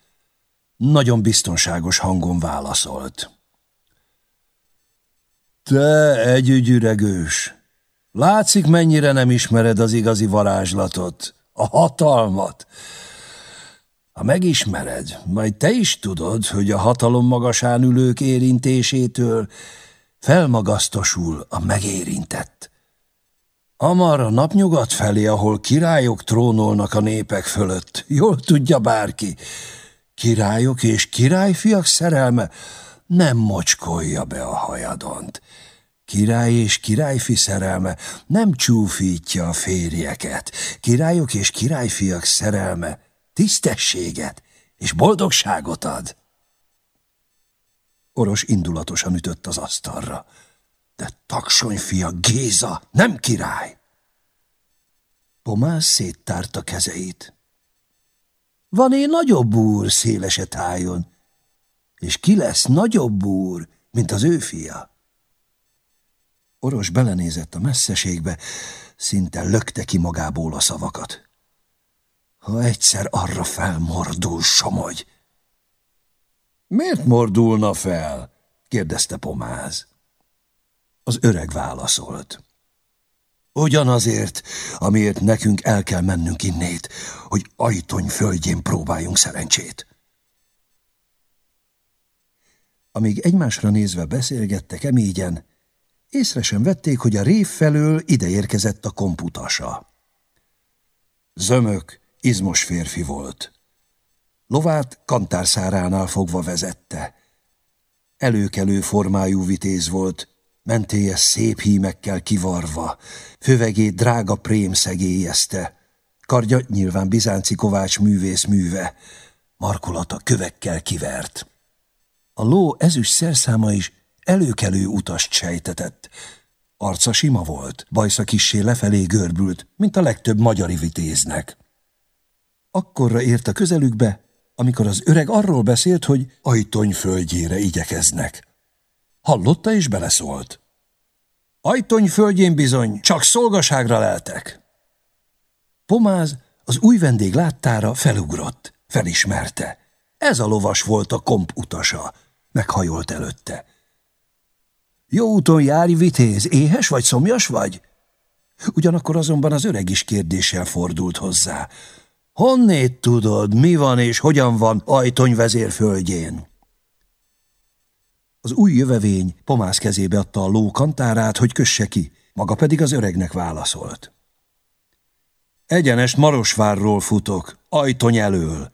nagyon biztonságos hangon válaszolt. Te együgyüregős! Látszik, mennyire nem ismered az igazi varázslatot, a hatalmat. Ha megismered, majd te is tudod, hogy a hatalom magasán ülők érintésétől felmagasztosul a megérintett. Amar a napnyugat felé, ahol királyok trónolnak a népek fölött, jól tudja bárki, királyok és királyfiak szerelme nem mocskolja be a hajadont. Király és királyfi szerelme nem csúfítja a férjeket. Királyok és királyfiak szerelme tisztességet és boldogságot ad. Oros indulatosan ütött az asztalra. De taksony fia Géza nem király! Pomás széttárta kezeit. Van én nagyobb úr szélese tájon, és ki lesz nagyobb úr, mint az ő fia? Oros belenézett a messzeségbe, szinte lökte ki magából a szavakat. Ha egyszer arra felmordul, Somogy. Miért mordulna fel? kérdezte Pomáz. Az öreg válaszolt. Ugyanazért, amiért nekünk el kell mennünk innét, hogy ajtony földjén próbáljunk szerencsét. Amíg egymásra nézve beszélgettek emígyen, észre sem vették, hogy a rév felől ideérkezett a komputasa. Zömök, izmos férfi volt. Lovát kantárszáránál fogva vezette. Előkelő formájú vitéz volt, mentéje szép hímekkel kivarva, fövegét drága prém szegélyezte, kardja nyilván bizánci kovács művész műve, markolata kövekkel kivert. A ló ezüst szerszáma is előkelő utast sejtetett. Arca sima volt, bajsza kissé lefelé görbült, mint a legtöbb magyari vitéznek. Akkorra ért a közelükbe, amikor az öreg arról beszélt, hogy ajtony földjére igyekeznek. Hallotta és beleszólt. Ajtony földjén bizony, csak szolgaságra leltek. Pomáz az új vendég láttára felugrott, felismerte. Ez a lovas volt a komp utasa, meghajolt előtte. Jó úton járj, vitéz, éhes vagy, szomjas vagy? Ugyanakkor azonban az öreg is kérdéssel fordult hozzá. Honnét tudod, mi van és hogyan van ajtony vezérföldjén? Az új jövevény pomász kezébe adta a ló kantárát, hogy kösse ki, maga pedig az öregnek válaszolt. Egyenest Marosvárról futok, ajtony elől.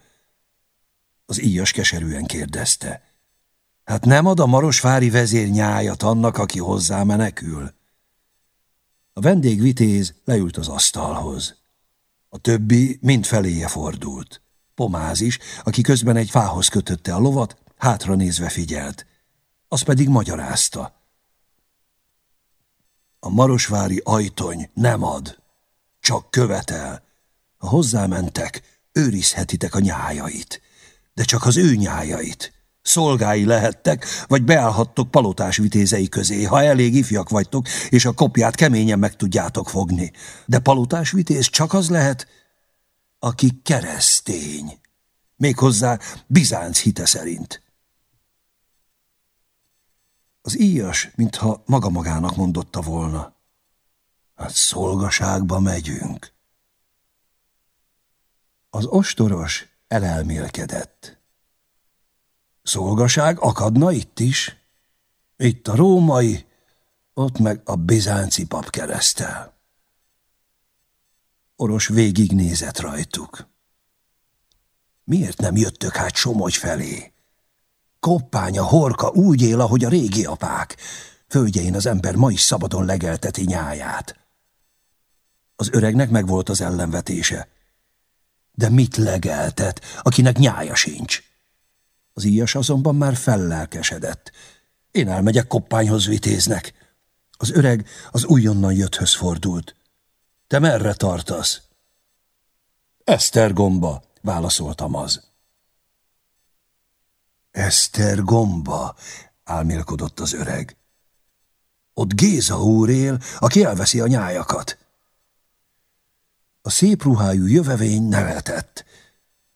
Az íjas keserűen kérdezte. Hát nem ad a marosvári vezér nyájat annak, aki hozzá menekül? A vendégvitéz leült az asztalhoz. A többi mind feléje fordult. Pomáz is, aki közben egy fához kötötte a lovat, hátra nézve figyelt. Az pedig magyarázta. A marosvári ajtony nem ad, csak követel. Ha hozzámentek, őrizhetitek a nyájait, de csak az ő nyájait. Szolgái lehettek, vagy beállhattok palotás vitézei közé, ha elég ifjak vagytok, és a kopját keményen meg tudjátok fogni. De palotás vitéz csak az lehet, aki keresztény. Méghozzá Bizánc hite szerint. Az íjas, mintha maga magának mondotta volna. Hát szolgaságba megyünk. Az ostoros elelmélkedett. Szolgaság akadna itt is? Itt a római, ott meg a bizánci pap keresztel. Oros végignézett rajtuk. Miért nem jöttök hát Somogy felé? Koppánya, horka úgy él, ahogy a régi apák. Földjein az ember ma is szabadon legelteti nyáját. Az öregnek megvolt az ellenvetése. De mit legeltet, akinek nyája sincs? Az íjas azonban már fellelkesedett. Én elmegyek koppányhoz vitéznek. Az öreg az újonnan jötthöz fordult. Te merre tartasz? Esztergomba, válaszoltam az. Esztergomba, álmélkodott az öreg. Ott Géza úr él, aki elveszi a nyájakat. A szép ruhájú jövevény nevetett.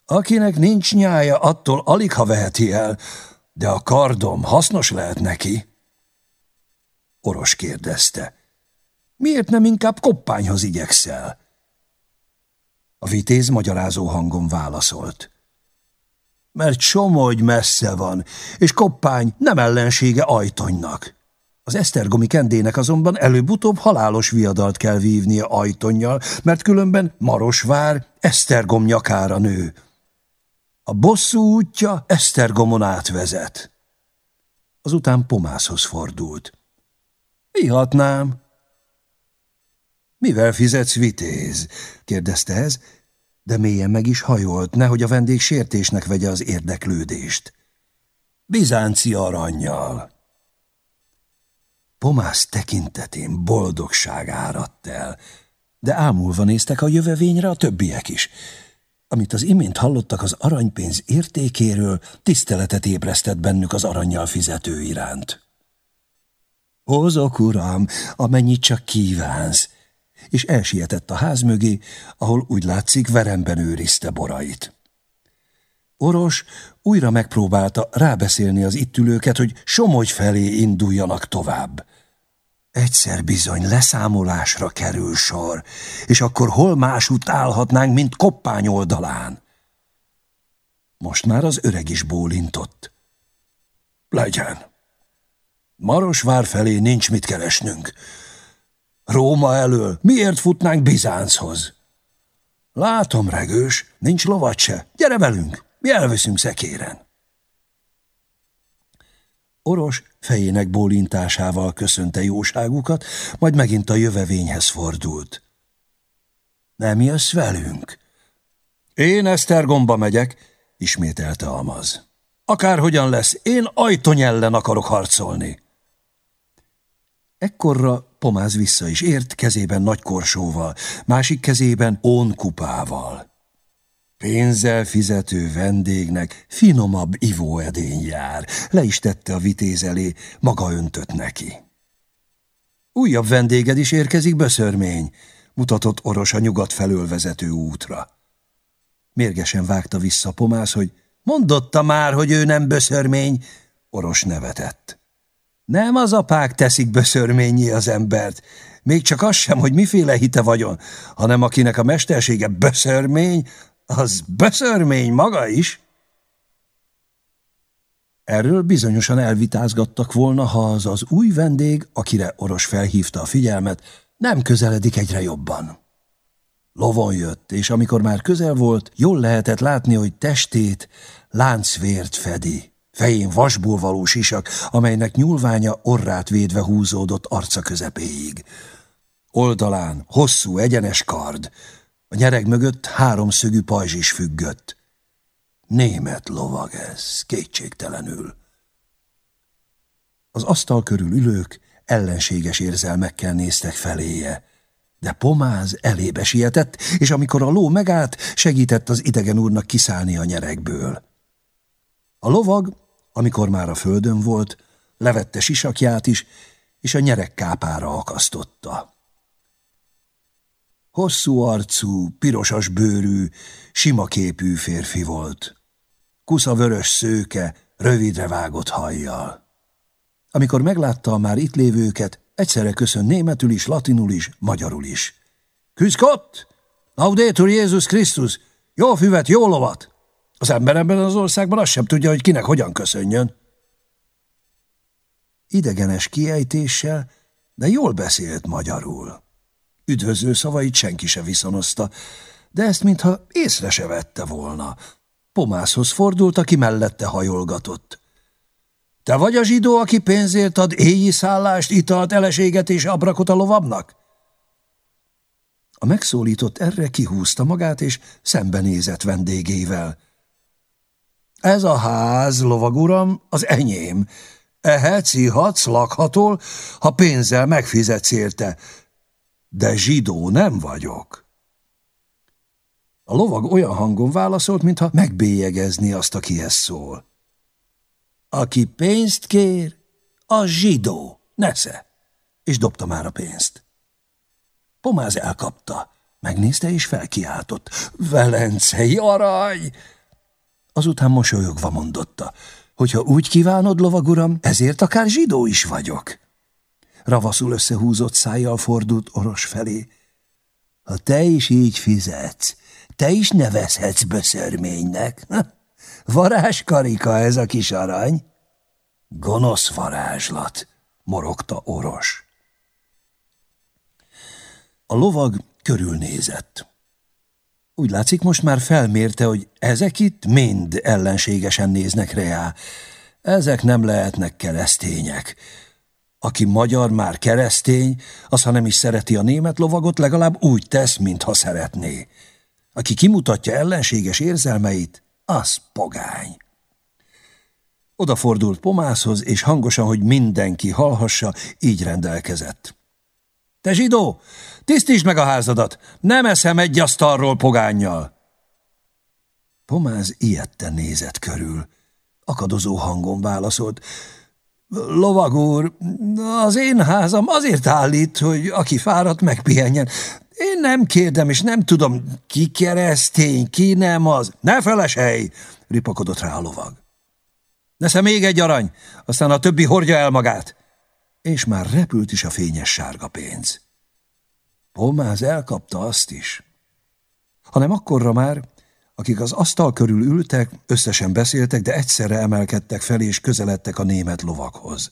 Akinek nincs nyája, attól alig ha veheti el, de a kardom hasznos lehet neki. Oros kérdezte. Miért nem inkább koppányhoz igyekszel? A vitéz magyarázó hangon válaszolt. Mert Somogy messze van, és koppány nem ellensége ajtonynak. Az esztergomi kendének azonban előbb-utóbb halálos viadalt kell vívnia ajtonnyal, mert különben Marosvár Esztergom nyakára nő. A bosszú útja Esztergomon átvezet. Azután Pomászhoz fordult. Ihatnám. Mivel fizetsz, vitéz? kérdezte ez, de mélyen meg is hajolt, nehogy a vendég sértésnek vegye az érdeklődést. Bizánci aranyjal. Pomász tekintetén boldogság áradt el, de ámulva néztek a jövevényre a többiek is. Amit az imént hallottak az aranypénz értékéről, tiszteletet ébresztett bennük az aranyjal fizető iránt. Hozok, uram, amennyit csak kívánsz, és elsietett a ház mögé, ahol úgy látszik veremben őrizte borait. Oros újra megpróbálta rábeszélni az itt ülőket, hogy Somogy felé induljanak tovább. Egyszer bizony leszámolásra kerül sor, és akkor hol másút állhatnánk, mint koppány oldalán? Most már az öreg is bólintott. Legyen. Marosvár felé nincs mit keresnünk. Róma elől miért futnánk Bizánchoz? Látom, regős, nincs lovat se. Gyere velünk, mi elviszünk szekéren. Oros fejének bólintásával köszönte jóságukat, majd megint a jövevényhez fordult. Nem jössz velünk? Én Esztergomba megyek, ismételte Almaz. Akárhogyan lesz, én ajtony ellen akarok harcolni. Ekkorra Pomáz vissza is ért, kezében nagy korsóval, másik kezében ónkupával. Pénzzel fizető vendégnek finomabb ivóedény jár, le is tette a vitéz elé, maga öntött neki. Újabb vendéged is érkezik, böszörmény, mutatott Oros a nyugat felől vezető útra. Mérgesen vágta vissza Pomász, hogy mondotta már, hogy ő nem böszörmény, Oros nevetett. Nem az apák teszik böszörményi az embert, még csak az sem, hogy miféle hite vagyon, hanem akinek a mestersége böszörmény, az beszörmény maga is? Erről bizonyosan elvitázgattak volna, ha az az új vendég, akire Oros felhívta a figyelmet, nem közeledik egyre jobban. Lovon jött, és amikor már közel volt, jól lehetett látni, hogy testét láncvért fedi. Fején vasból való sisak, amelynek nyúlványa orrát védve húzódott arca közepéig. Oldalán hosszú, egyenes kard, a nyereg mögött háromszögű pajzs is függött. Német lovag ez, kétségtelenül. Az asztal körül ülők ellenséges érzelmekkel néztek feléje, de Pomáz elébe sietett, és amikor a ló megállt, segített az idegen úrnak kiszállni a nyerekből. A lovag, amikor már a földön volt, levette sisakját is, és a nyerek kápára akasztotta. Hosszú arcú, pirosas bőrű, sima képű férfi volt. Kusza vörös szőke, rövidre vágott hajjal. Amikor meglátta a már itt lévőket, egyszerre köszön németül is, latinul is, magyarul is. Küzdkott! Laudetur Jézus Krisztus! Jó füvet, jó lovat! Az ember ebben az országban azt sem tudja, hogy kinek hogyan köszönjön. Idegenes kiejtéssel, de jól beszélt magyarul. Üdvözlő szavait senki se viszonozta, de ezt mintha észre se vette volna. Pomászhoz fordult, aki mellette hajolgatott. Te vagy a zsidó, aki pénzért ad éjjé szállást, italt, eleséget és abrakot a lovabnak? A megszólított erre kihúzta magát, és szembenézett vendégével. Ez a ház, lovaguram, az enyém. Ehetsz, ihatsz, lakhatol, ha pénzzel megfizetsz érte, de zsidó nem vagyok. A lovag olyan hangon válaszolt, mintha megbélyegezni azt, akihez szól. Aki pénzt kér, a zsidó, nesze, és dobta már a pénzt. Pomáz elkapta, megnézte és felkiáltott. Velencei arany! Azután mosolyogva mondotta, hogyha úgy kívánod, lovaguram, ezért akár zsidó is vagyok. ravaszul összehúzott szájjal fordult oros felé. Ha te is így fizetsz, te is nevezhetsz böszörménynek. Varázs karika ez a kis arany. Gonosz varázslat, morogta oros. A lovag körülnézett. Úgy látszik, most már felmérte, hogy ezek itt mind ellenségesen néznek reá. Ezek nem lehetnek keresztények. Aki magyar már keresztény, az ha nem is szereti a német lovagot, legalább úgy tesz, mintha szeretné. Aki kimutatja ellenséges érzelmeit, az pogány. Odafordult Pomászhoz, és hangosan, hogy mindenki hallhassa, így rendelkezett. Te zsidó, tisztítsd meg a házadat, nem eszem egy asztalról pogánnyal. Pomáz ilyetten nézett körül. Akadozó hangon válaszolt. Lovag úr, az én házam azért állít, hogy aki fáradt, megpihenjen. Én nem kérdem, és nem tudom, ki keresztény, ki nem az. Ne felesej! ripakodott rá a lovag. Nesze még egy arany, aztán a többi hordja el magát. És már repült is a fényes sárga pénz. Pomáz elkapta azt is. Hanem akkorra már, akik az asztal körül ültek, összesen beszéltek, de egyszerre emelkedtek fel és közeledtek a német lovakhoz.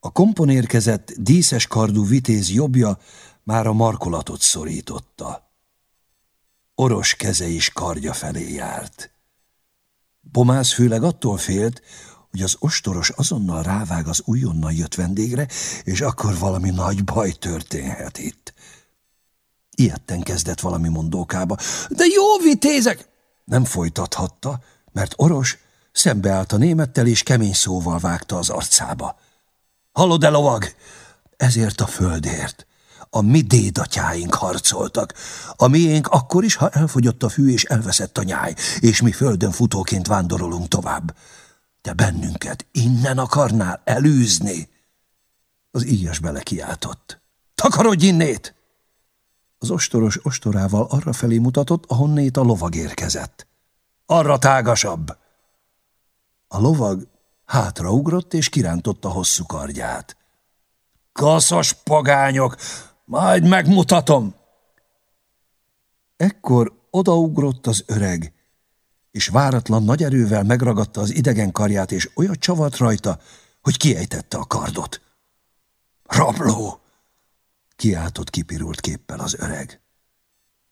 A kompon érkezett, díszes kardú vitéz jobbja már a markolatot szorította. Oros keze is kardja felé járt. Pomász főleg attól félt, hogy az ostoros azonnal rávág az újonnan jött vendégre, és akkor valami nagy baj történhet itt. Ilyetten kezdett valami mondókába. De jó vitézek! Nem folytathatta, mert Oros szembeállt a némettel, és kemény szóval vágta az arcába. Hallod el, lovag? Ezért a földért. A mi dédatyáink harcoltak. A miénk akkor is, ha elfogyott a fű és elveszett a nyáj, és mi földön futóként vándorolunk tovább. Te bennünket innen akarnál elűzni? Az íjas bele kiáltott. Takarodj innét! Az ostoros ostorával arra felé mutatott, ahonnét a lovag érkezett. Arra tágasabb! A lovag hátraugrott és kirántotta hosszú kardját. Kaszos pagányok! Majd megmutatom! Ekkor odaugrott az öreg, és váratlan nagy erővel megragadta az idegen karját, és olyat csavart rajta, hogy kiejtette a kardot. Rabló! kiáltott kipirult képpel az öreg.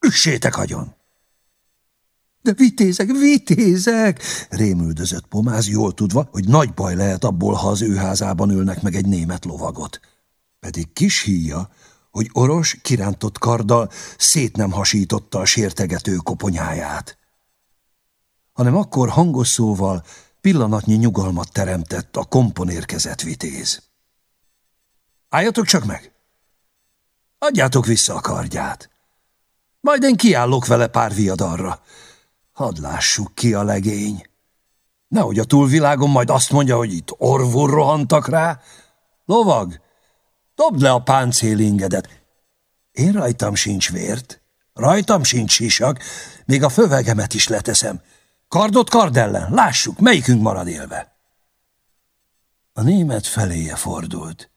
Üssétek agyon! De vitézek, vitézek! rémüldözött Pomáz, jól tudva, hogy nagy baj lehet abból, ha az ő házában ülnek meg egy német lovagot. Pedig kis híja, hogy Oros kirántott karddal szét nem hasította a sértegető koponyáját. Hanem akkor hangos szóval pillanatnyi nyugalmat teremtett a kompon érkezett vitéz. Álljatok csak meg! Adjátok vissza a kardját. Majd én kiállok vele pár viadalra. Hadd lássuk ki a legény. Nehogy a túlvilágon majd azt mondja, hogy itt orvul rohantak rá. Lovag, dobd le a páncélingedet. Én rajtam sincs vért, rajtam sincs sisak, még a fövegemet is leteszem. Kardot kard ellen, lássuk, melyikünk marad élve. A német feléje fordult.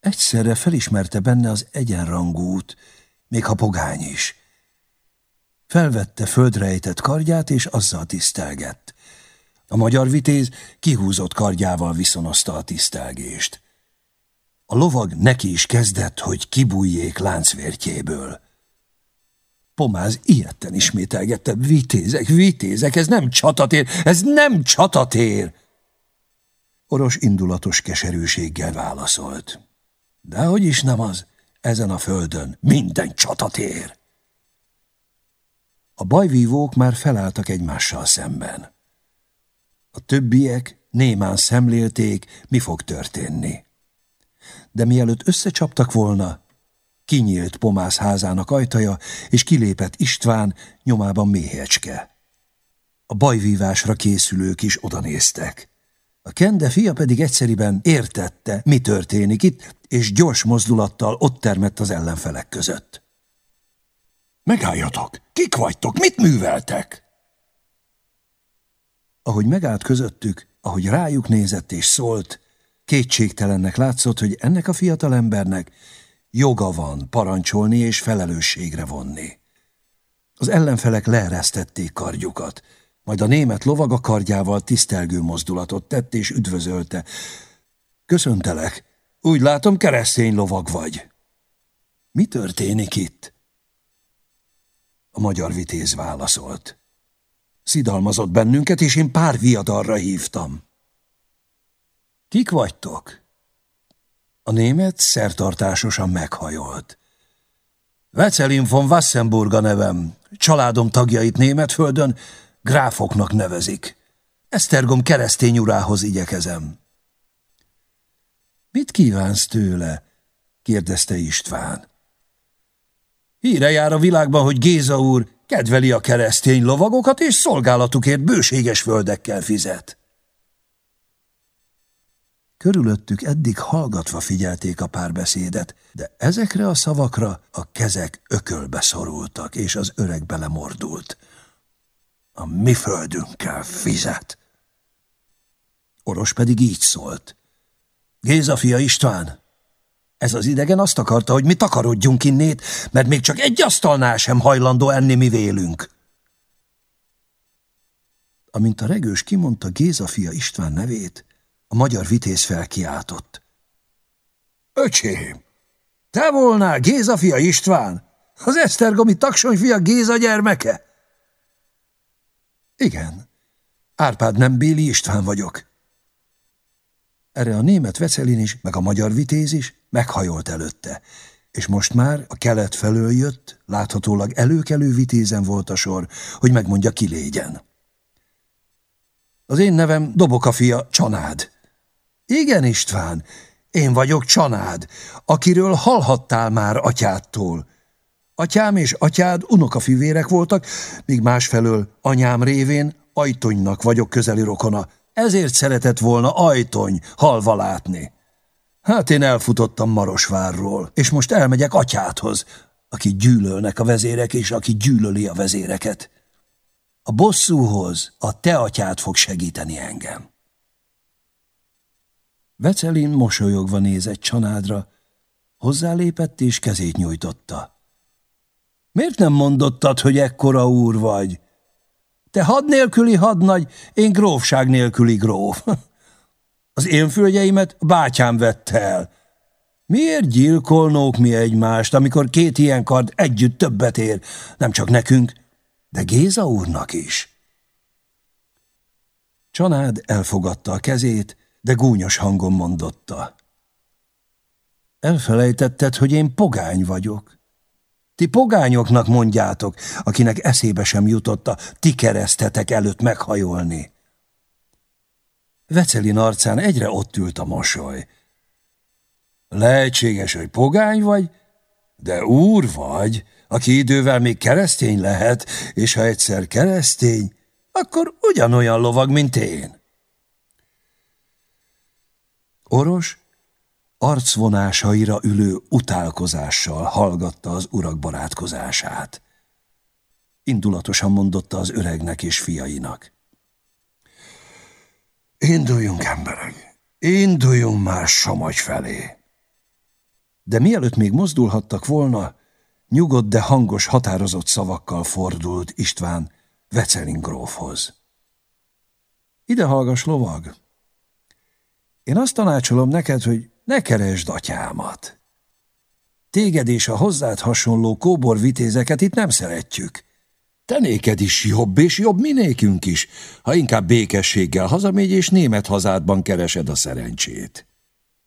Egyszerre felismerte benne az egyenrangút, még ha pogány is. Felvette földrejtett kardját, és azzal tisztelgett. A magyar vitéz kihúzott kardjával viszonozta a tisztelgést. A lovag neki is kezdett, hogy kibújjék láncvértjéből. Pomáz ilyetten ismételgette, vitézek, vitézek, ez nem csatatér, ez nem csatatér! Oros indulatos keserűséggel válaszolt. Dehogy is nem az, ezen a földön minden csatatér. A bajvívók már felálltak egymással szemben. A többiek némán szemlélték, mi fog történni. De mielőtt összecsaptak volna, kinyílt Pomász házának ajtaja, és kilépett István, nyomában méhecske. A bajvívásra készülők is odanéztek. A kende fia pedig egyszeriben értette, mi történik itt, és gyors mozdulattal ott termett az ellenfelek között. Megálljatok! Kik vagytok? Mit műveltek? Ahogy megállt közöttük, ahogy rájuk nézett és szólt, Kétségtelennek látszott, hogy ennek a fiatalembernek joga van parancsolni és felelősségre vonni. Az ellenfelek leeresztették kardjukat, majd a német lovag a kardjával tisztelgő mozdulatot tett és üdvözölte. Köszöntelek, úgy látom keresztény lovag vagy. Mi történik itt? A magyar vitéz válaszolt. Szidalmazott bennünket, és én pár viadalra hívtam. Kik vagytok? A német szertartásosan meghajolt. Vecelin von Wassenburg a nevem. Családom tagjait Németföldön gráfoknak nevezik. Esztergom keresztény urához igyekezem. Mit kívánsz tőle? kérdezte István. Híre jár a világban, hogy Géza úr kedveli a keresztény lovagokat, és szolgálatukért bőséges földekkel fizet. Körülöttük eddig hallgatva figyelték a párbeszédet, de ezekre a szavakra a kezek ökölbe szorultak, és az öreg belemordult. A mi földünkkel fizet. Oros pedig így szólt. Géza fia István, ez az idegen azt akarta, hogy mi takarodjunk innét, mert még csak egy asztalnál sem hajlandó enni mi vélünk. Amint a regős kimondta Géza fia István nevét, a magyar vitéz felkiáltott. Öcsém, te volnál Géza fia István? Az Esztergomi taksony fia Géza gyermeke? Igen, Árpád nem Béli István vagyok. Erre a német Vecelin is, meg a magyar vitéz is meghajolt előtte, és most már a kelet felől jött, láthatólag előkelő vitézen volt a sor, hogy megmondja ki légyen. Az én nevem Doboka fia Csanád. Igen, István, én vagyok Csanád, akiről hallhattál már atyádtól. Atyám és atyád unokafivérek voltak, míg másfelől anyám révén ajtonynak vagyok közeli rokona, ezért szeretett volna ajtony halva látni. Hát én elfutottam Marosvárról, és most elmegyek atyádhoz, aki gyűlölnek a vezérek, és aki gyűlöli a vezéreket. A bosszúhoz a te atyád fog segíteni engem. Vecelin mosolyogva nézett csanádra, hozzálépett és kezét nyújtotta. Miért nem mondottad, hogy ekkora úr vagy? Te had nélküli hadnagy, én grófság nélküli gróf. Az én földjeimet bátyám vette el. Miért gyilkolnók mi egymást, amikor két ilyen kard együtt többet ér, nem csak nekünk, de Géza úrnak is? Csanád elfogadta a kezét, de gúnyos hangon mondotta. Elfelejtetted, hogy én pogány vagyok. Ti pogányoknak mondjátok, akinek eszébe sem jutotta ti keresztetek előtt meghajolni. Vecelin arcán egyre ott ült a mosoly. Lehetséges, hogy pogány vagy, de úr vagy, aki idővel még keresztény lehet, és ha egyszer keresztény, akkor ugyanolyan lovag, mint én. Oros arcvonásaira ülő utálkozással hallgatta az urak barátkozását. Indulatosan mondotta az öregnek és fiainak. Induljunk, emberek, induljunk már Somogy felé. De mielőtt még mozdulhattak volna, nyugodt, de hangos, határozott szavakkal fordult István Vecelin grófhoz. Ide hallgass, lovag! Én azt tanácsolom neked, hogy ne keresd atyámat. Téged és a hozzád hasonló kóbor vitézeket itt nem szeretjük. Te néked is jobb, és jobb minékünk is, ha inkább békességgel hazamegy, és német hazádban keresed a szerencsét.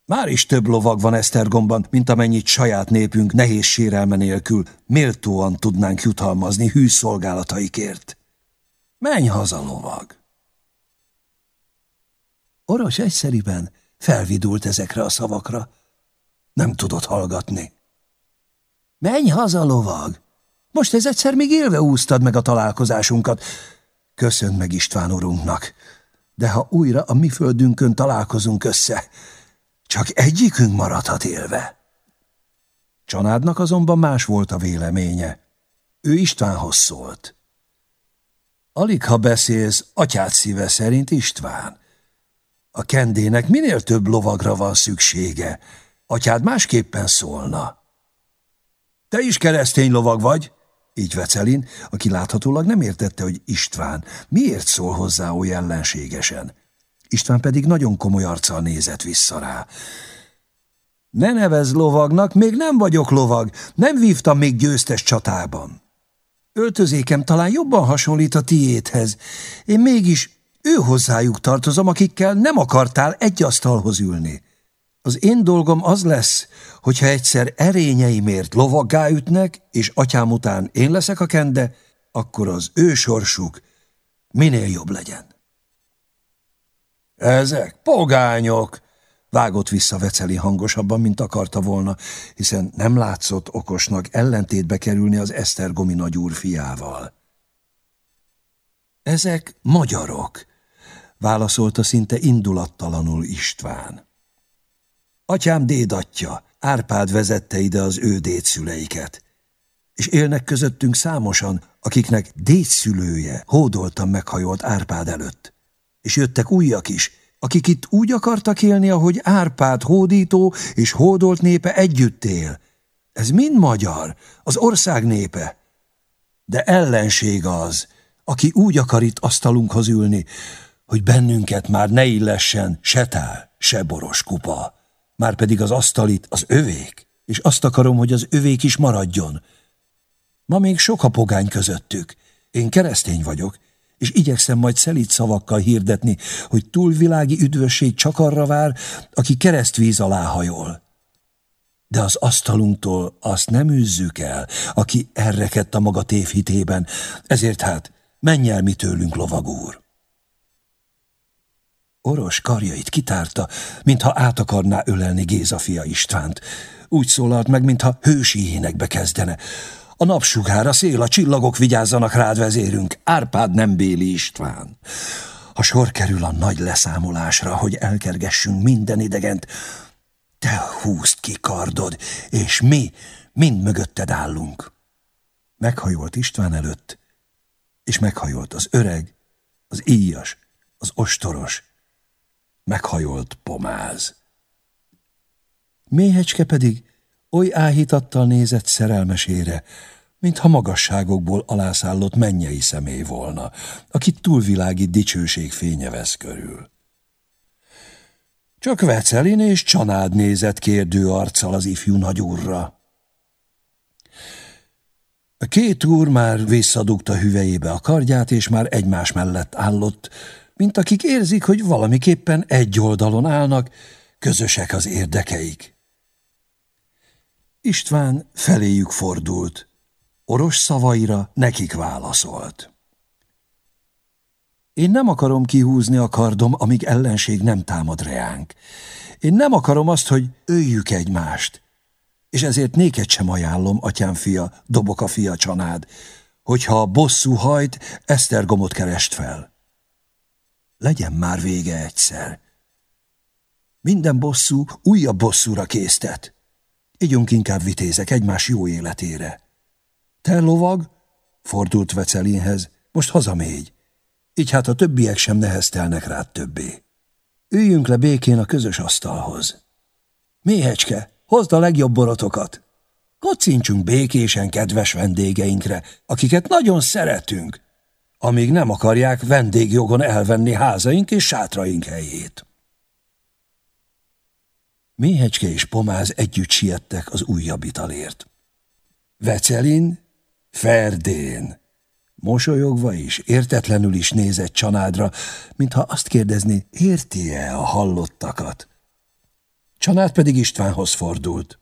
Már is több lovag van Esztergomban, mint amennyit saját népünk nehéz sérelme nélkül méltóan tudnánk jutalmazni hű szolgálataikért. Menj haza, lovag! Oros egyszeriben felvidult ezekre a szavakra. Nem tudott hallgatni. Menj haza, lovag! Most ez egyszer még élve úsztad meg a találkozásunkat. Köszönd meg István urunknak. De ha újra a mi földünkön találkozunk össze, csak egyikünk maradhat élve. Csanádnak azonban más volt a véleménye. Ő Istvánhoz szólt. Alig ha beszélsz, atyád szíve szerint István. A kendének minél több lovagra van szüksége. Atyád másképpen szólna. Te is keresztény lovag vagy? Így Vecelin, aki láthatólag nem értette, hogy István miért szól hozzá olyan ellenségesen. István pedig nagyon komoly arccal nézett vissza rá. Ne nevez lovagnak, még nem vagyok lovag, nem vívtam még győztes csatában. Öltözékem talán jobban hasonlít a tiédhez. Én mégis ő hozzájuk tartozom, akikkel nem akartál egy asztalhoz ülni. Az én dolgom az lesz, hogyha egyszer erényeimért lovaggá ütnek, és atyám után én leszek a kende, akkor az ő sorsuk minél jobb legyen. Ezek pogányok, vágott vissza Veceli hangosabban, mint akarta volna, hiszen nem látszott okosnak ellentétbe kerülni az Esztergomi nagyúr fiával. Ezek magyarok, válaszolta szinte indulattalanul István. Atyám dédatja, Árpád vezette ide az ő dédszüleiket, és élnek közöttünk számosan, akiknek dédszülője hódoltan meghajolt Árpád előtt. És jöttek újak is, akik itt úgy akartak élni, ahogy Árpád hódító és hódolt népe együtt él. Ez mind magyar, az ország népe. De ellenség az, aki úgy akar itt asztalunkhoz ülni, hogy bennünket már ne illessen se tál, se boros kupa. Már pedig az asztalit az övék, és azt akarom, hogy az övék is maradjon. Ma még sok a pogány közöttük. Én keresztény vagyok, és igyekszem majd szelít szavakkal hirdetni, hogy túlvilági üdvösség csak arra vár, aki keresztvíz alá hajol. De az asztalunktól azt nem űzzük el, aki errekedt a maga tévhitében, ezért hát menj el mi tőlünk, lovagúr. Oros karjait kitárta, mintha át akarná ölelni Géza fia Istvánt. Úgy szólalt meg, mintha hősi énekbe kezdene. A napsugár, a szél, a csillagok vigyázzanak rád, vezérünk, Árpád nem Béli István. Ha sor kerül a nagy leszámolásra, hogy elkergessünk minden idegent, te húzd ki kardod, és mi mind mögötted állunk. Meghajolt István előtt, és meghajolt az öreg, az íjas, az ostoros, meghajolt pomáz. Méhecske pedig oly áhítattal nézett szerelmesére, mintha magasságokból alászállott mennyei személy volna, akit túlvilági dicsőség fénye vesz körül. Csak Vecelin és Csanád nézett kérdő arccal az ifjú nagyúrra. A két úr már visszadugta hüvejébe a kardját, és már egymás mellett állott, mint akik érzik, hogy valamiképpen egy oldalon állnak, közösek az érdekeik. István feléjük fordult. Oros szavaira nekik válaszolt. Én nem akarom kihúzni a kardom, amíg ellenség nem támad reánk. Én nem akarom azt, hogy öljük egymást. És ezért néked sem ajánlom, atyám fia, dobok a fia csanád, hogyha a bosszú hajt, Esztergomot kerest fel. Legyen már vége egyszer. Minden bosszú újabb bosszúra késztet. Igyunk inkább vitézek egymás jó életére. Te lovag, fordult Vecelinhez, most hazamégy. Így hát a többiek sem neheztelnek rád többé. Üljünk le békén a közös asztalhoz. Méhecske, hozd a legjobb borotokat. Kocincsunk békésen kedves vendégeinkre, akiket nagyon szeretünk, amíg nem akarják vendégjogon elvenni házaink és sátraink helyét. Méhecske és Pomáz együtt siettek az újabb italért. Vecelin, Ferdén, mosolyogva is, értetlenül is nézett csanádra, mintha azt kérdezni, érti-e a hallottakat. Csanád pedig Istvánhoz fordult.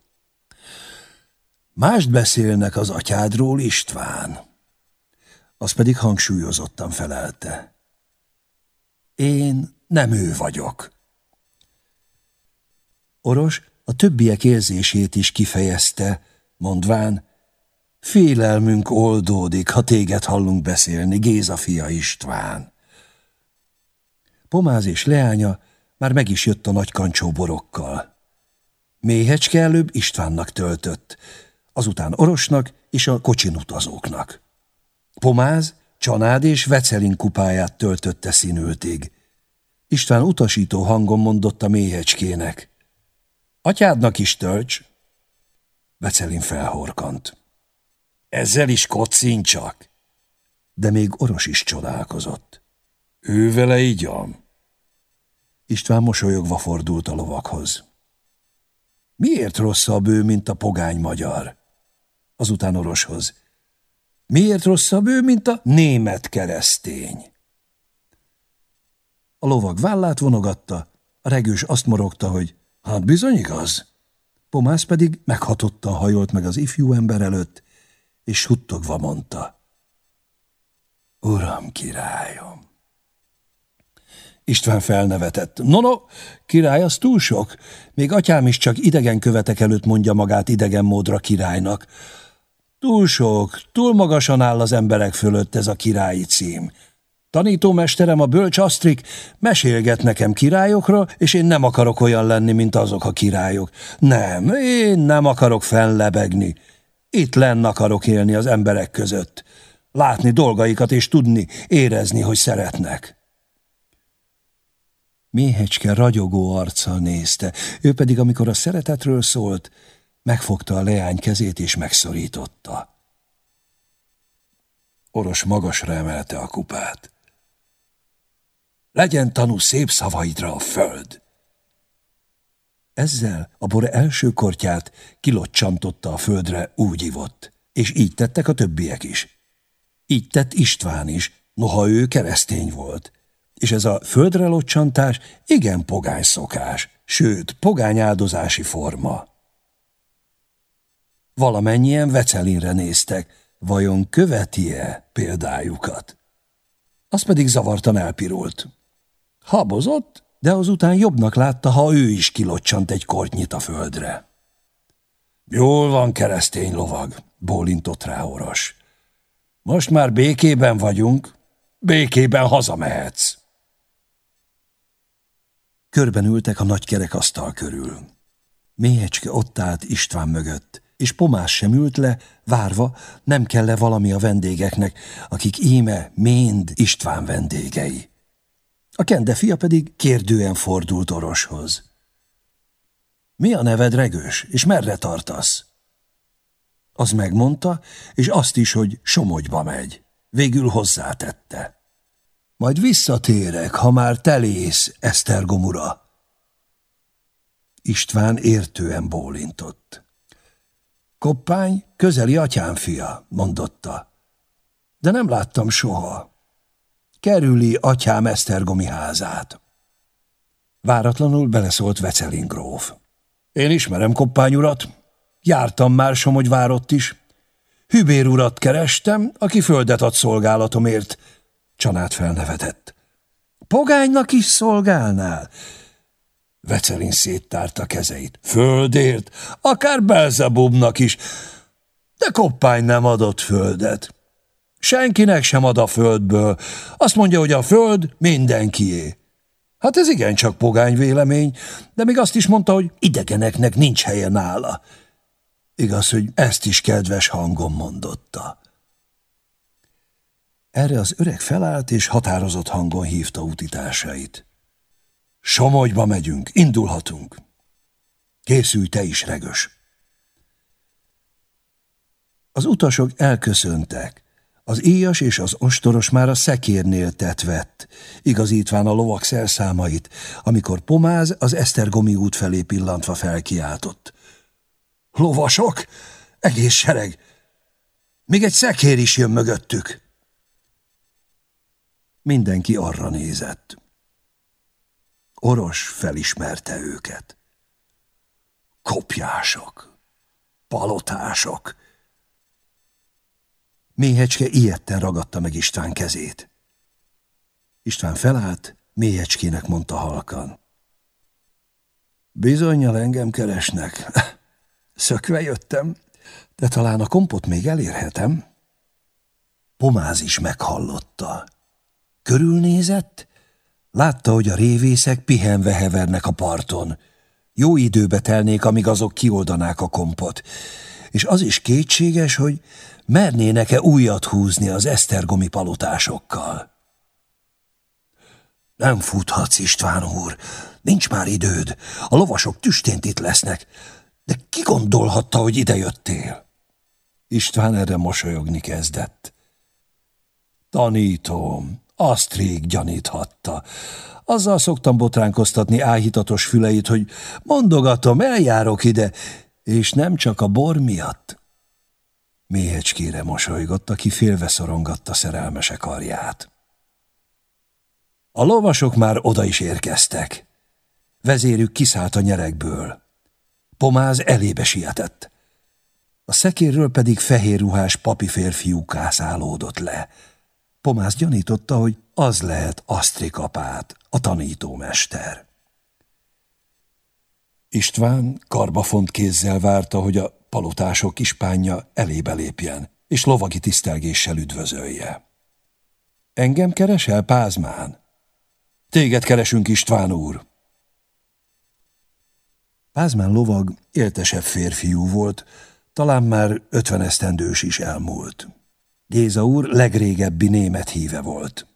Mást beszélnek az atyádról, István az pedig hangsúlyozottan felelte. Én nem ő vagyok. Oros a többiek érzését is kifejezte, mondván, félelmünk oldódik, ha téged hallunk beszélni, Géza fia István. Pomáz és leánya már meg is jött a nagy kancsó borokkal. Méhecske előbb Istvánnak töltött, azután Orosnak és a kocsin utazóknak. Pomáz, Csanád és Vecelin kupáját töltötte színültig. István utasító hangon mondott a méhecskének. Atyádnak is tölts! Becelin felhorkant. Ezzel is kocincsak! De még Oros is csodálkozott. Ő vele igyam. István mosolyogva fordult a lovakhoz. Miért rosszabb ő, mint a pogány magyar? Azután Oroshoz. Miért rosszabb ő, mint a német keresztény? A lovag vállát vonogatta, a regős azt morogta, hogy hát bizony igaz. Pomász pedig meghatottan hajolt meg az ifjú ember előtt, és suttogva mondta. Uram, királyom! István felnevetett. No, király, az túl sok. Még atyám is csak idegen követek előtt mondja magát idegen módra királynak. Túl sok, túl magasan áll az emberek fölött ez a királyi cím. Tanítómesterem, a bölcs Asztrik, mesélget nekem királyokra, és én nem akarok olyan lenni, mint azok a királyok. Nem, én nem akarok fennlebegni. Itt lenn akarok élni az emberek között. Látni dolgaikat és tudni, érezni, hogy szeretnek. Méhecske ragyogó arccal nézte, ő pedig, amikor a szeretetről szólt, megfogta a leány kezét és megszorította. Oros magasra emelte a kupát. Legyen tanú szép szavaidra a föld! Ezzel a bor első kortyát kilocsantotta a földre, úgy ivott, és így tettek a többiek is. Így tett István is, noha ő keresztény volt. És ez a földre locsantás igen pogány szokás, sőt, pogány áldozási forma. Valamennyien Vecelinre néztek, vajon követi-e példájukat? Az pedig zavartan elpirult. Habozott, de azután jobbnak látta, ha ő is kilocsant egy kortnyit a földre. Jól van, keresztény lovag, bólintott rá oros. Most már békében vagyunk, békében hazamehetsz. Körben ültek a nagy kerekasztal körül. Méhecske ott állt István mögött, és Pomás sem ült le, várva, nem kell-e valami a vendégeknek, akik íme mind István vendégei. A kende fia pedig kérdően fordult oroshoz. Mi a neved, regős, és merre tartasz? Az megmondta, és azt is, hogy Somogyba megy. Végül hozzátette. Majd visszatérek, ha már telész, Esztergomura. István értően bólintott. Koppány közeli atyám fia, mondotta. De nem láttam soha. Kerüli atyám Esztergomi házát. Váratlanul beleszólt Vecelin gróf. Én ismerem Koppány urat, jártam már Somogyvárott is. Hübér urat kerestem, aki földet ad szolgálatomért. Csanát felnevetett. Pogánynak is szolgálnál? Vecelin széttárta kezeit. Földért, akár Belzebubnak is, de Koppány nem adott földet. Senkinek sem ad a földből. Azt mondja, hogy a föld mindenkié. Hát ez igencsak pogány vélemény, de még azt is mondta, hogy idegeneknek nincs helye nála. Igaz, hogy ezt is kedves hangon mondotta. Erre az öreg felállt és határozott hangon hívta utitársait. Somogyba megyünk, indulhatunk. Készülj te is, regös. Az utasok elköszöntek. Az íjas és az ostoros már a szekérnél tett vett, igazítván a lovak szerszámait, amikor Pomáz az Esztergomi út felé pillantva felkiáltott. Lovasok? Egész sereg! Még egy szekér is jön mögöttük! Mindenki arra nézett. Oros felismerte őket. Kopjások, palotások. Méhecske ilyetten ragadta meg István kezét. István felállt, Méhecskének mondta halkan. Bizonyal engem keresnek. Szökve jöttem, de talán a kompot még elérhetem. Pomáz is meghallotta. Körülnézett, látta, hogy a révészek pihenve hevernek a parton. Jó időbe telnék, amíg azok kioldanák a kompot. És az is kétséges, hogy mernének-e újat húzni az esztergomi palotásokkal. Nem futhatsz, István úr. Nincs már időd. A lovasok tüstént itt lesznek. De ki gondolhatta, hogy ide jöttél? István erre mosolyogni kezdett. Tanítom, azt rég gyaníthatta. Azzal szoktam botránkoztatni áhítatos füleit, hogy mondogatom, eljárok ide, és nem csak a bor miatt. Méhecskére mosolygott, aki félve szorongatta szerelmese karját. A lovasok már oda is érkeztek. Vezérük kiszállt a nyerekből. Pomáz elébe sietett. A szekérről pedig fehér ruhás papi férfiú kászálódott le. Pomáz gyanította, hogy az lehet Asztrik apát, a tanítómester. István karbafont kézzel várta, hogy a palotások ispánja elébe lépjen, és lovagi tisztelgéssel üdvözölje. Engem keresel, Pázmán? Téged keresünk, István úr. Pázmán lovag éltesebb férfiú volt, talán már ötven esztendős is elmúlt. Géza úr legrégebbi német híve volt.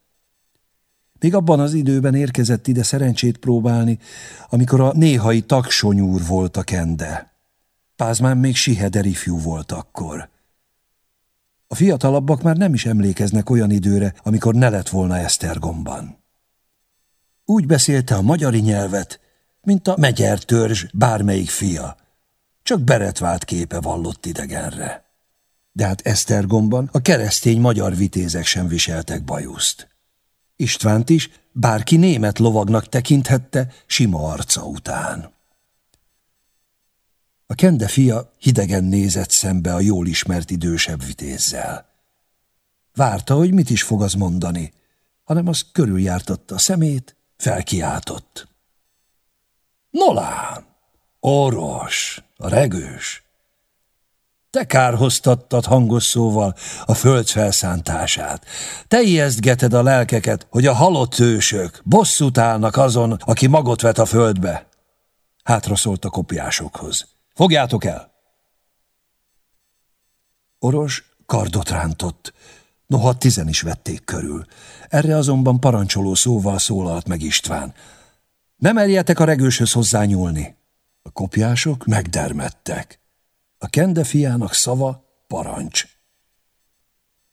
Még abban az időben érkezett ide szerencsét próbálni, amikor a néhai taksonyúr volt a kende. Pázmán még Siheder ifjú volt akkor. A fiatalabbak már nem is emlékeznek olyan időre, amikor ne lett volna Esztergomban. Úgy beszélte a magyari nyelvet, mint a megyer törzs bármelyik fia. Csak beretvált képe vallott idegenre. De hát Esztergomban a keresztény magyar vitézek sem viseltek bajuszt. Istvánt is bárki német lovagnak tekinthette sima arca után. A kende fia hidegen nézett szembe a jól ismert idősebb vitézzel. Várta, hogy mit is fog az mondani, hanem az körüljártotta a szemét, felkiáltott. Nolán, oros, a regős, te kárhoztattad hangos szóval a föld felszántását. Te ijesztgeted a lelkeket, hogy a halott ősök bosszút állnak azon, aki magot vet a földbe. Hátra szólt a kopiásokhoz. Fogjátok el! Oros kardot rántott, noha tizen is vették körül. Erre azonban parancsoló szóval szólalt meg István. Nem merjetek a regőshöz hozzányúlni. A kopjások megdermedtek. A kende fiának szava parancs.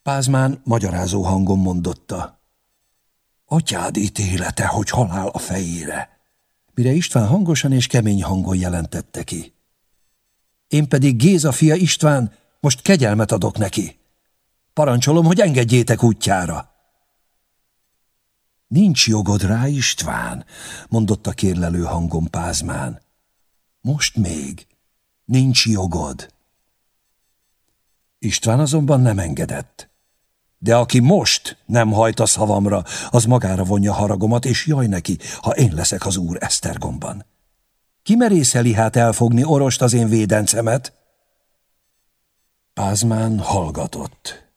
Pázmán magyarázó hangon mondotta. Atyád ítélete, hogy halál a fejére. Mire István hangosan és kemény hangon jelentette ki. Én pedig Géza fia István, most kegyelmet adok neki. Parancsolom, hogy engedjétek útjára. Nincs jogod rá, István, mondotta kérlelő hangon Pázmán. Most még. Nincs jogod. István azonban nem engedett. De aki most nem hajt a szavamra, az magára vonja haragomat, és jaj neki, ha én leszek az úr Esztergomban. Ki merészeli hát elfogni orost az én védencemet? Pázmán hallgatott.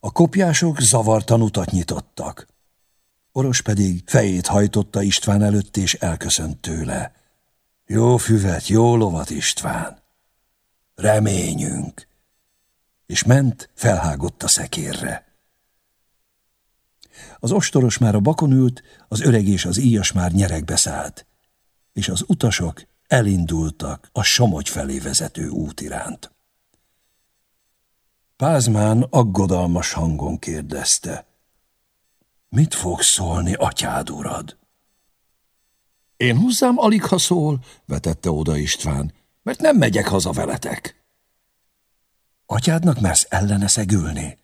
A kopjások zavartan utat nyitottak. Oros pedig fejét hajtotta István előtt, és elköszönt tőle. Jó füvet, jó lovat, István. Reményünk. És ment, felhágott a szekérre. Az ostoros már a bakon ült, az öreg és az íjas már nyerekbe szállt, és az utasok elindultak a Somogy felé vezető út iránt. Pázmán aggodalmas hangon kérdezte. Mit fog szólni, atyád urad? Én hozzám alig ha szól, vetette oda István, mert nem megyek haza veletek. Atyádnak mersz ellene szegülni?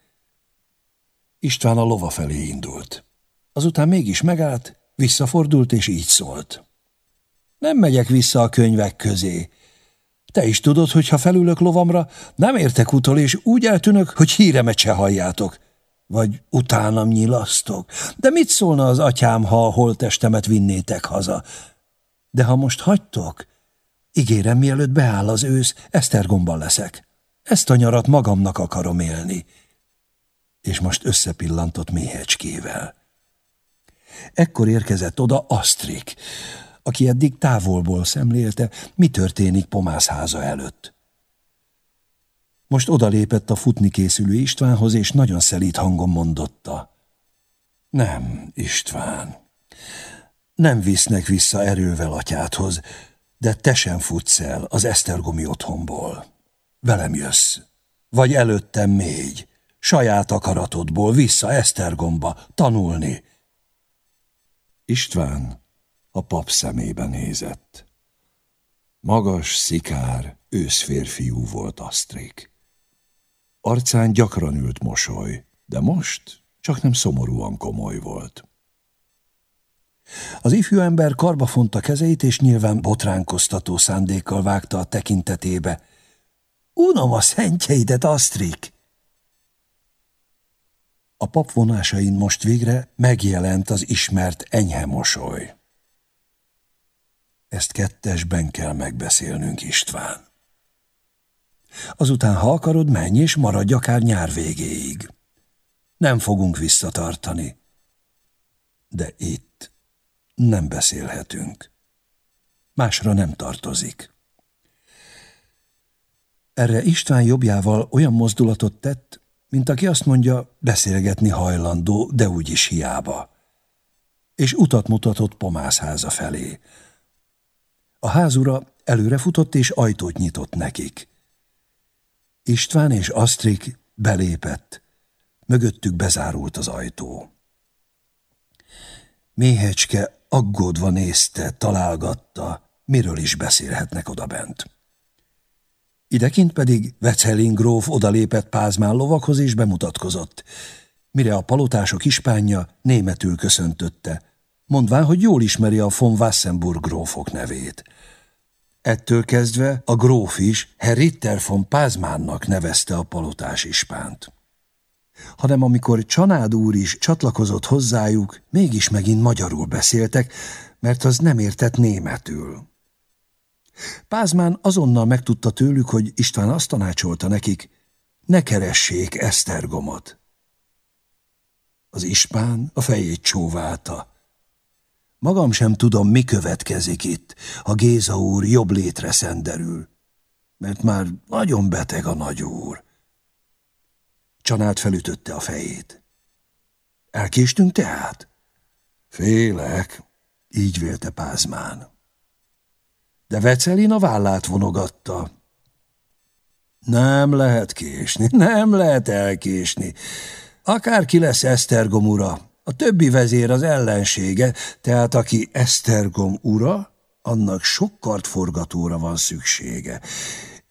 István a lova felé indult. Azután mégis megállt, visszafordult és így szólt. Nem megyek vissza a könyvek közé. Te is tudod, hogy ha felülök lovamra, nem értek utol, és úgy eltűnök, hogy híremet se halljátok. Vagy utánam nyilasztok. De mit szólna az atyám, ha a holtestemet vinnétek haza? De ha most hagytok, ígérem, mielőtt beáll az ősz, Esztergomban leszek. Ezt a nyarat magamnak akarom élni. És most összepillantott méhecskével. Ekkor érkezett oda Asztrik, aki eddig távolból szemlélte, mi történik Pomász háza előtt. Most odalépett a futni készülő Istvánhoz, és nagyon szelít hangon mondotta. Nem, István, Nem visznek vissza erővel atyádhoz, de te sem futsz el az Esztergomi otthonból. Velem jössz, vagy előttem még, saját akaratodból vissza Esztergomba tanulni. István a pap szemébe nézett. Magas, szikár, őszférfiú volt Asztrik. Arcán gyakran ült mosoly, de most csak nem szomorúan komoly volt. Az ifjú ember karba fonta kezeit, és nyilván botránkoztató szándékkal vágta a tekintetébe. Unom a szentjeidet, Asztrik! A pap vonásain most végre megjelent az ismert enyhe mosoly. Ezt kettesben kell megbeszélnünk, István. Azután, ha akarod, menj és maradj akár nyár végéig. Nem fogunk visszatartani. De itt nem beszélhetünk. Másra nem tartozik. Erre István jobbjával olyan mozdulatot tett, mint aki azt mondja, beszélgetni hajlandó, de úgyis hiába. És utat mutatott pomászháza felé. A házura előrefutott és ajtót nyitott nekik. István és Asztrik belépett. Mögöttük bezárult az ajtó. Méhecske aggódva nézte, találgatta, miről is beszélhetnek odabent. Idekint pedig Vecelin gróf odalépett Pázmán lovakhoz és bemutatkozott, mire a palotások ispánja németül köszöntötte, mondván, hogy jól ismeri a von Wassenburg grófok nevét. Ettől kezdve a gróf is Herr Ritter von Pázmánnak nevezte a palotás ispánt. Hanem amikor Csanád úr is csatlakozott hozzájuk, mégis megint magyarul beszéltek, mert az nem értett németül. Pázmán azonnal megtudta tőlük, hogy István azt tanácsolta nekik, ne keressék Esztergomot. Az ispán a fejét csóválta. Magam sem tudom, mi következik itt, ha Géza úr jobb létre szenderül, mert már nagyon beteg a nagy úr. Csanád felütötte a fejét. Elkéstünk tehát? Félek, így vélte Pázmán. De Vecelin a vállát vonogatta. Nem lehet késni, nem lehet elkésni. Akárki lesz Esztergom ura, a többi vezér az ellensége, tehát aki Esztergom ura, annak sok kartforgatóra van szüksége.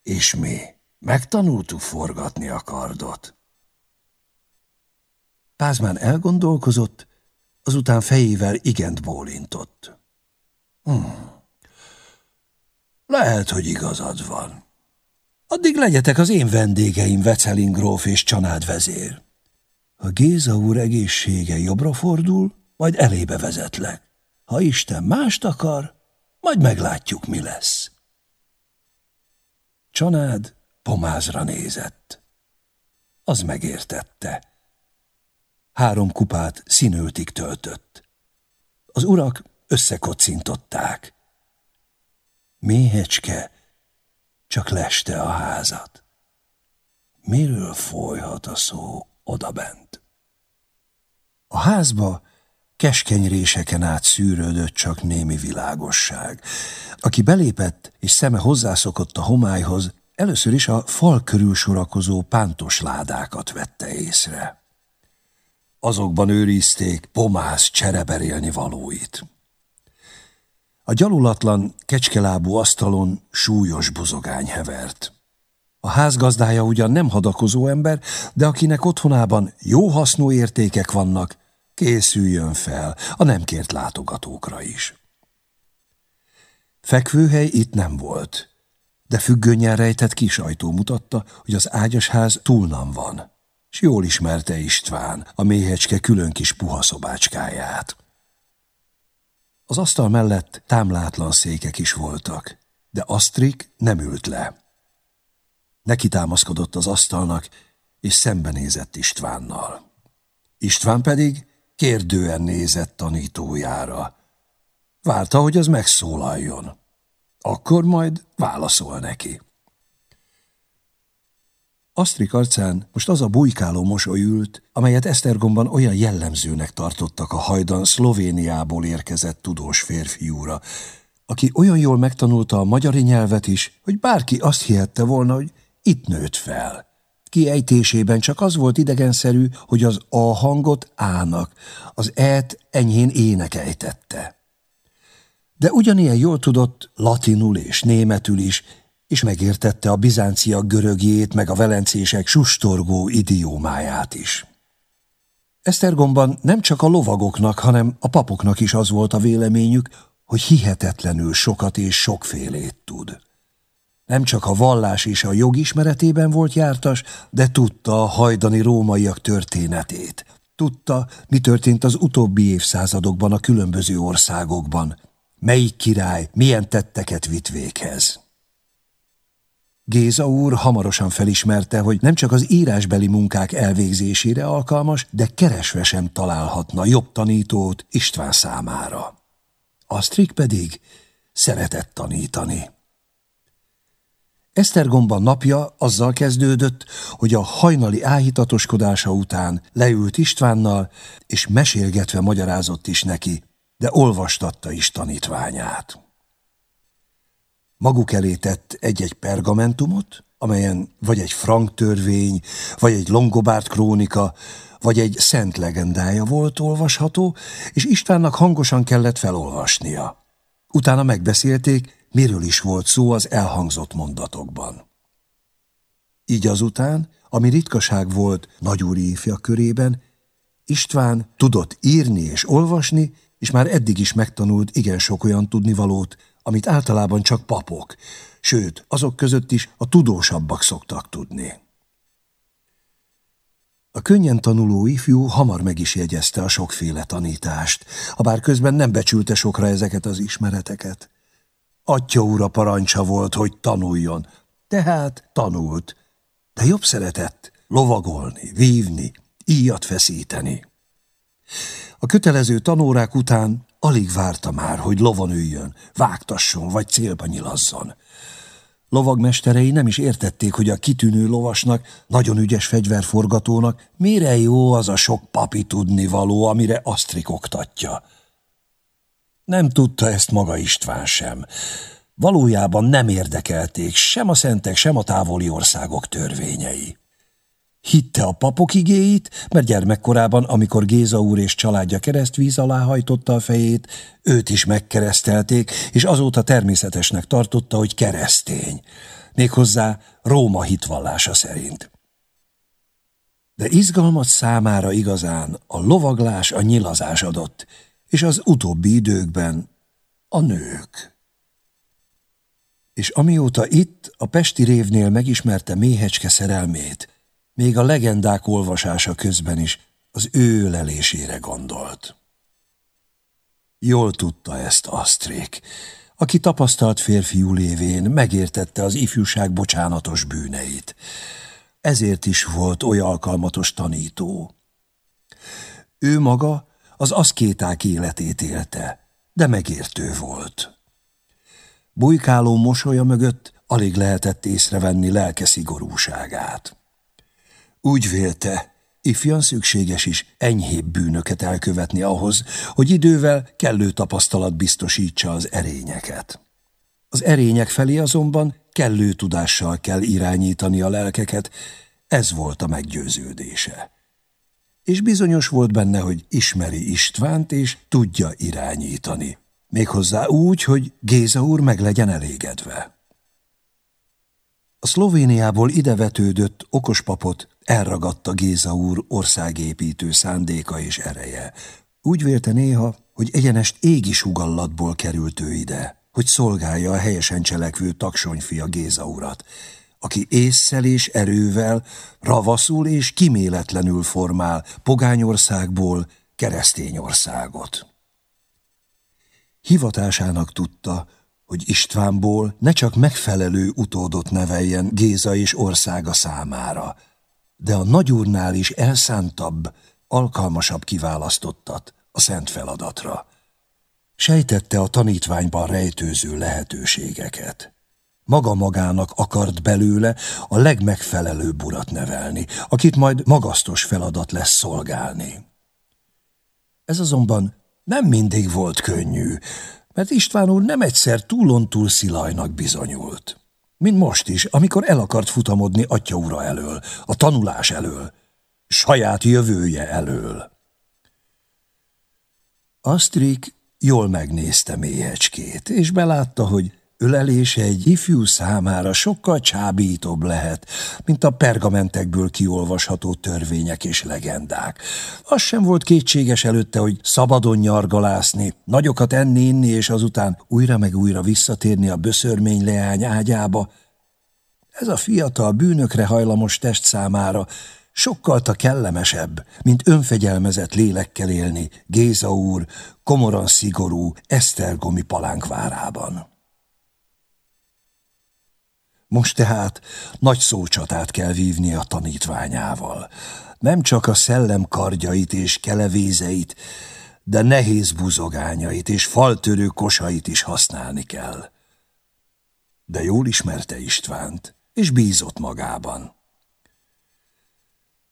És mi megtanultuk forgatni a kardot. Pázmán elgondolkozott, azután fejével igent bólintott. Hmm. Lehet, hogy igazad van. Addig legyetek az én vendégeim, Vecelin gróf és csanád vezér. Ha Géza úr egészsége jobbra fordul, majd elébe vezetlek. Ha Isten mást akar, majd meglátjuk, mi lesz. Csanád pomázra nézett. Az megértette. Három kupát színöltig töltött. Az urak összekocintották. Méhecske csak leste a házat. Miről folyhat a szó odabent? A házba keskeny réseken át szűrődött csak némi világosság. Aki belépett és szeme hozzászokott a homályhoz, először is a fal körül sorakozó pántos ládákat vette észre. Azokban őrizték pomász csereberélni valóit. A gyalulatlan, kecskelábú asztalon súlyos buzogány hevert. A házgazdája ugyan nem hadakozó ember, de akinek otthonában jó hasznú értékek vannak, készüljön fel a nem kért látogatókra is. Fekvőhely itt nem volt, de függönnyel rejtett kis ajtó mutatta, hogy az ágyasház túlnan van, s jól ismerte István a méhecske külön kis puha szobácskáját. Az asztal mellett támlátlan székek is voltak, de Asztrik nem ült le. Neki támaszkodott az asztalnak, és szembenézett Istvánnal. István pedig kérdően nézett tanítójára. Várta, hogy az megszólaljon. Akkor majd válaszol neki. Asztrik arcán most az a bujkáló mosoly ült, amelyet Esztergomban olyan jellemzőnek tartottak a hajdan Szlovéniából érkezett tudós férfiúra, aki olyan jól megtanulta a magyari nyelvet is, hogy bárki azt hihette volna, hogy itt nőtt fel. Kiejtésében csak az volt idegenszerű, hogy az A hangot ának, az E-t enyhén ének ejtette. De ugyanilyen jól tudott latinul és németül is, és megértette a bizánciak görögjét, meg a velencések sustorgó idiómáját is. Esztergomban nem csak a lovagoknak, hanem a papoknak is az volt a véleményük, hogy hihetetlenül sokat és sokfélét tud. Nem csak a vallás és a jog ismeretében volt jártas, de tudta a hajdani rómaiak történetét. Tudta, mi történt az utóbbi évszázadokban a különböző országokban. Melyik király milyen tetteket vitt véghez. Géza úr hamarosan felismerte, hogy nem csak az írásbeli munkák elvégzésére alkalmas, de keresve sem találhatna jobb tanítót István számára. Asztrik pedig szeretett tanítani. Esztergomban napja azzal kezdődött, hogy a hajnali áhítatoskodása után leült Istvánnal, és mesélgetve magyarázott is neki, de olvastatta is tanítványát. Maguk elé tett egy-egy pergamentumot, amelyen vagy egy frank törvény, vagy egy longobárt krónika, vagy egy szent legendája volt olvasható, és Istvánnak hangosan kellett felolvasnia. Utána megbeszélték, miről is volt szó az elhangzott mondatokban. Így azután, ami ritkaság volt nagyúri ifja körében, István tudott írni és olvasni, és már eddig is megtanult igen sok olyan tudnivalót, amit általában csak papok, sőt, azok között is a tudósabbak szoktak tudni. A könnyen tanuló ifjú hamar meg is jegyezte a sokféle tanítást, ha bár közben nem becsülte sokra ezeket az ismereteket. Atya úra parancsa volt, hogy tanuljon, tehát tanult, de jobb szeretett lovagolni, vívni, íjat feszíteni. A kötelező tanórák után alig várta már, hogy lovon üljön, vágtasson vagy célba nyilazzon. Lovagmesterei nem is értették, hogy a kitűnő lovasnak, nagyon ügyes fegyverforgatónak mire jó az a sok papi tudnivaló, amire Asztrik oktatja. Nem tudta ezt maga István sem. Valójában nem érdekelték sem a szentek, sem a távoli országok törvényei. Hitte a papok igéit, mert gyermekkorában, amikor Géza úr és családja keresztvíz alá hajtotta a fejét, őt is megkeresztelték, és azóta természetesnek tartotta, hogy keresztény. Méghozzá Róma hitvallása szerint. De izgalmat számára igazán a lovaglás, a nyilazás adott, és az utóbbi időkben a nők. És amióta itt, a Pesti révnél megismerte méhecske szerelmét, még a legendák olvasása közben is az ő ölelésére gondolt. Jól tudta ezt Asztrék, aki tapasztalt férfiú lévén megértette az ifjúság bocsánatos bűneit. Ezért is volt oly alkalmatos tanító. Ő maga az aszkéták életét élte, de megértő volt. Bujkáló mosolya mögött alig lehetett észrevenni lelke szigorúságát. Úgy vélte, ifjan szükséges is enyhébb bűnöket elkövetni ahhoz, hogy idővel kellő tapasztalat biztosítsa az erényeket. Az erények felé azonban kellő tudással kell irányítani a lelkeket, ez volt a meggyőződése. És bizonyos volt benne, hogy ismeri Istvánt és tudja irányítani. Méghozzá úgy, hogy Géza úr meg legyen elégedve. A Szlovéniából idevetődött okos papot elragadta Géza úr országépítő szándéka és ereje. Úgy vélte néha, hogy egyenest égi sugallatból került ő ide, hogy szolgálja a helyesen cselekvő taksonyfia Géza urat, aki észszel és erővel, ravaszul és kiméletlenül formál pogányországból keresztény országot. Hivatásának tudta, hogy Istvánból ne csak megfelelő utódot neveljen Géza és országa számára, de a nagyúrnál is elszántabb, alkalmasabb kiválasztottat a szent feladatra. Sejtette a tanítványban rejtőző lehetőségeket. Maga magának akart belőle a legmegfelelőbb urat nevelni, akit majd magasztos feladat lesz szolgálni. Ez azonban nem mindig volt könnyű, mert István úr nem egyszer túlontúl szilajnak bizonyult. Mint most is, amikor el akart futamodni atya ura elől, a tanulás elől, saját jövője elől. Asztrik jól megnézte méhecskét, és belátta, hogy ölelése egy ifjú számára sokkal csábítóbb lehet, mint a pergamentekből kiolvasható törvények és legendák. Az sem volt kétséges előtte, hogy szabadon nyargalászni, nagyokat enni-inni, és azután újra meg újra visszatérni a böszörmény leány ágyába. Ez a fiatal bűnökre hajlamos test számára sokkal a kellemesebb, mint önfegyelmezett lélekkel élni Géza úr komoran szigorú Esztergomi palánkvárában. Most tehát nagy szócsatát kell vívni a tanítványával. Nem csak a szellem kardjait és kelevézeit, de nehéz buzogányait és faltörő kosait is használni kell. De jól ismerte Istvánt, és bízott magában.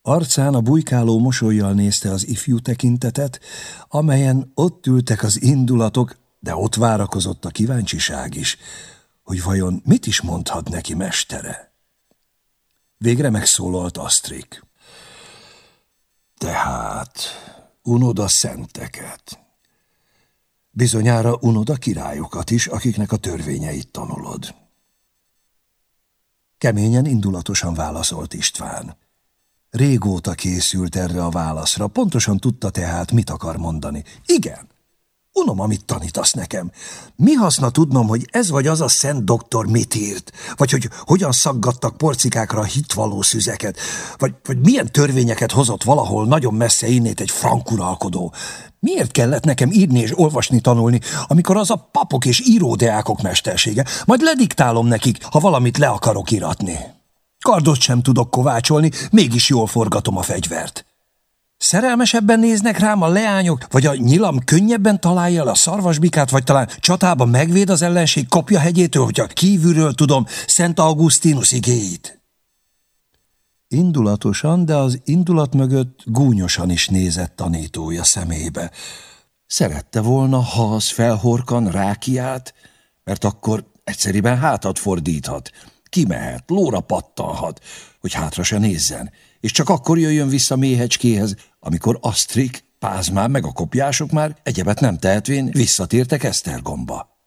Arcán a bujkáló mosolyjal nézte az ifjú tekintetet, amelyen ott ültek az indulatok, de ott várakozott a kíváncsiság is, hogy vajon mit is mondhat neki mestere. Végre megszólalt Asztrik. Tehát unod a szenteket. Bizonyára unod a királyokat is, akiknek a törvényeit tanulod. Keményen, indulatosan válaszolt István. Régóta készült erre a válaszra, pontosan tudta tehát, mit akar mondani. Igen, Unom, amit tanítasz nekem. Mi haszna tudnom, hogy ez vagy az a szent doktor mit írt? Vagy hogy hogyan szaggattak porcikákra a hitvalló szüzeket? Vagy, vagy milyen törvényeket hozott valahol nagyon messze innét egy frankuralkodó? Miért kellett nekem írni és olvasni tanulni, amikor az a papok és íródeákok mestersége? Majd lediktálom nekik, ha valamit le akarok iratni. Kardot sem tudok kovácsolni, mégis jól forgatom a fegyvert. Szerelmesebben néznek rám a leányok, vagy a nyilam könnyebben találja el a szarvasbikát, vagy talán csatában megvéd az ellenség kopja hegyétől, hogyha kívülről tudom Szent Augustinus igéit. Indulatosan, de az indulat mögött gúnyosan is nézett tanítója szemébe. Szerette volna, ha az felhorkan rákiát, mert akkor egyszeriben hátat fordíthat, kimehet, lóra pattanhat, hogy hátra se nézzen, és csak akkor jöjjön vissza méhecskéhez, amikor Asztrik, Pázmán meg a kopjások már egyebet nem tehetvén visszatértek Esztergomba.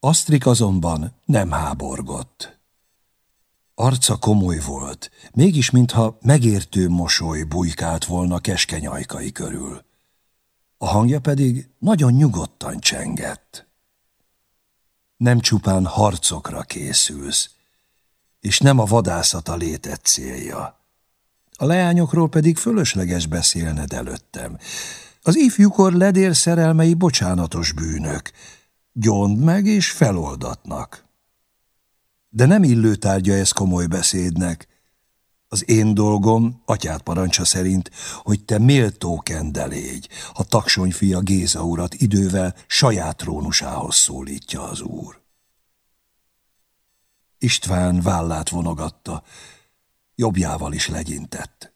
Asztrik azonban nem háborgott. Arca komoly volt, mégis mintha megértő mosoly bujkált volna keskeny ajkai körül. A hangja pedig nagyon nyugodtan csengett. Nem csupán harcokra készülsz, és nem a vadászat a létet célja. A leányokról pedig fölösleges beszélned előttem. Az ifjúkor ledér szerelmei bocsánatos bűnök, gyond meg és feloldatnak. De nem illő tárgya ez komoly beszédnek. Az én dolgom, atyát parancsa szerint, hogy te méltó kende légy, ha taksony fia Géza urat idővel saját trónusához szólítja az úr. István vállát vonogatta, jobbjával is legyintett.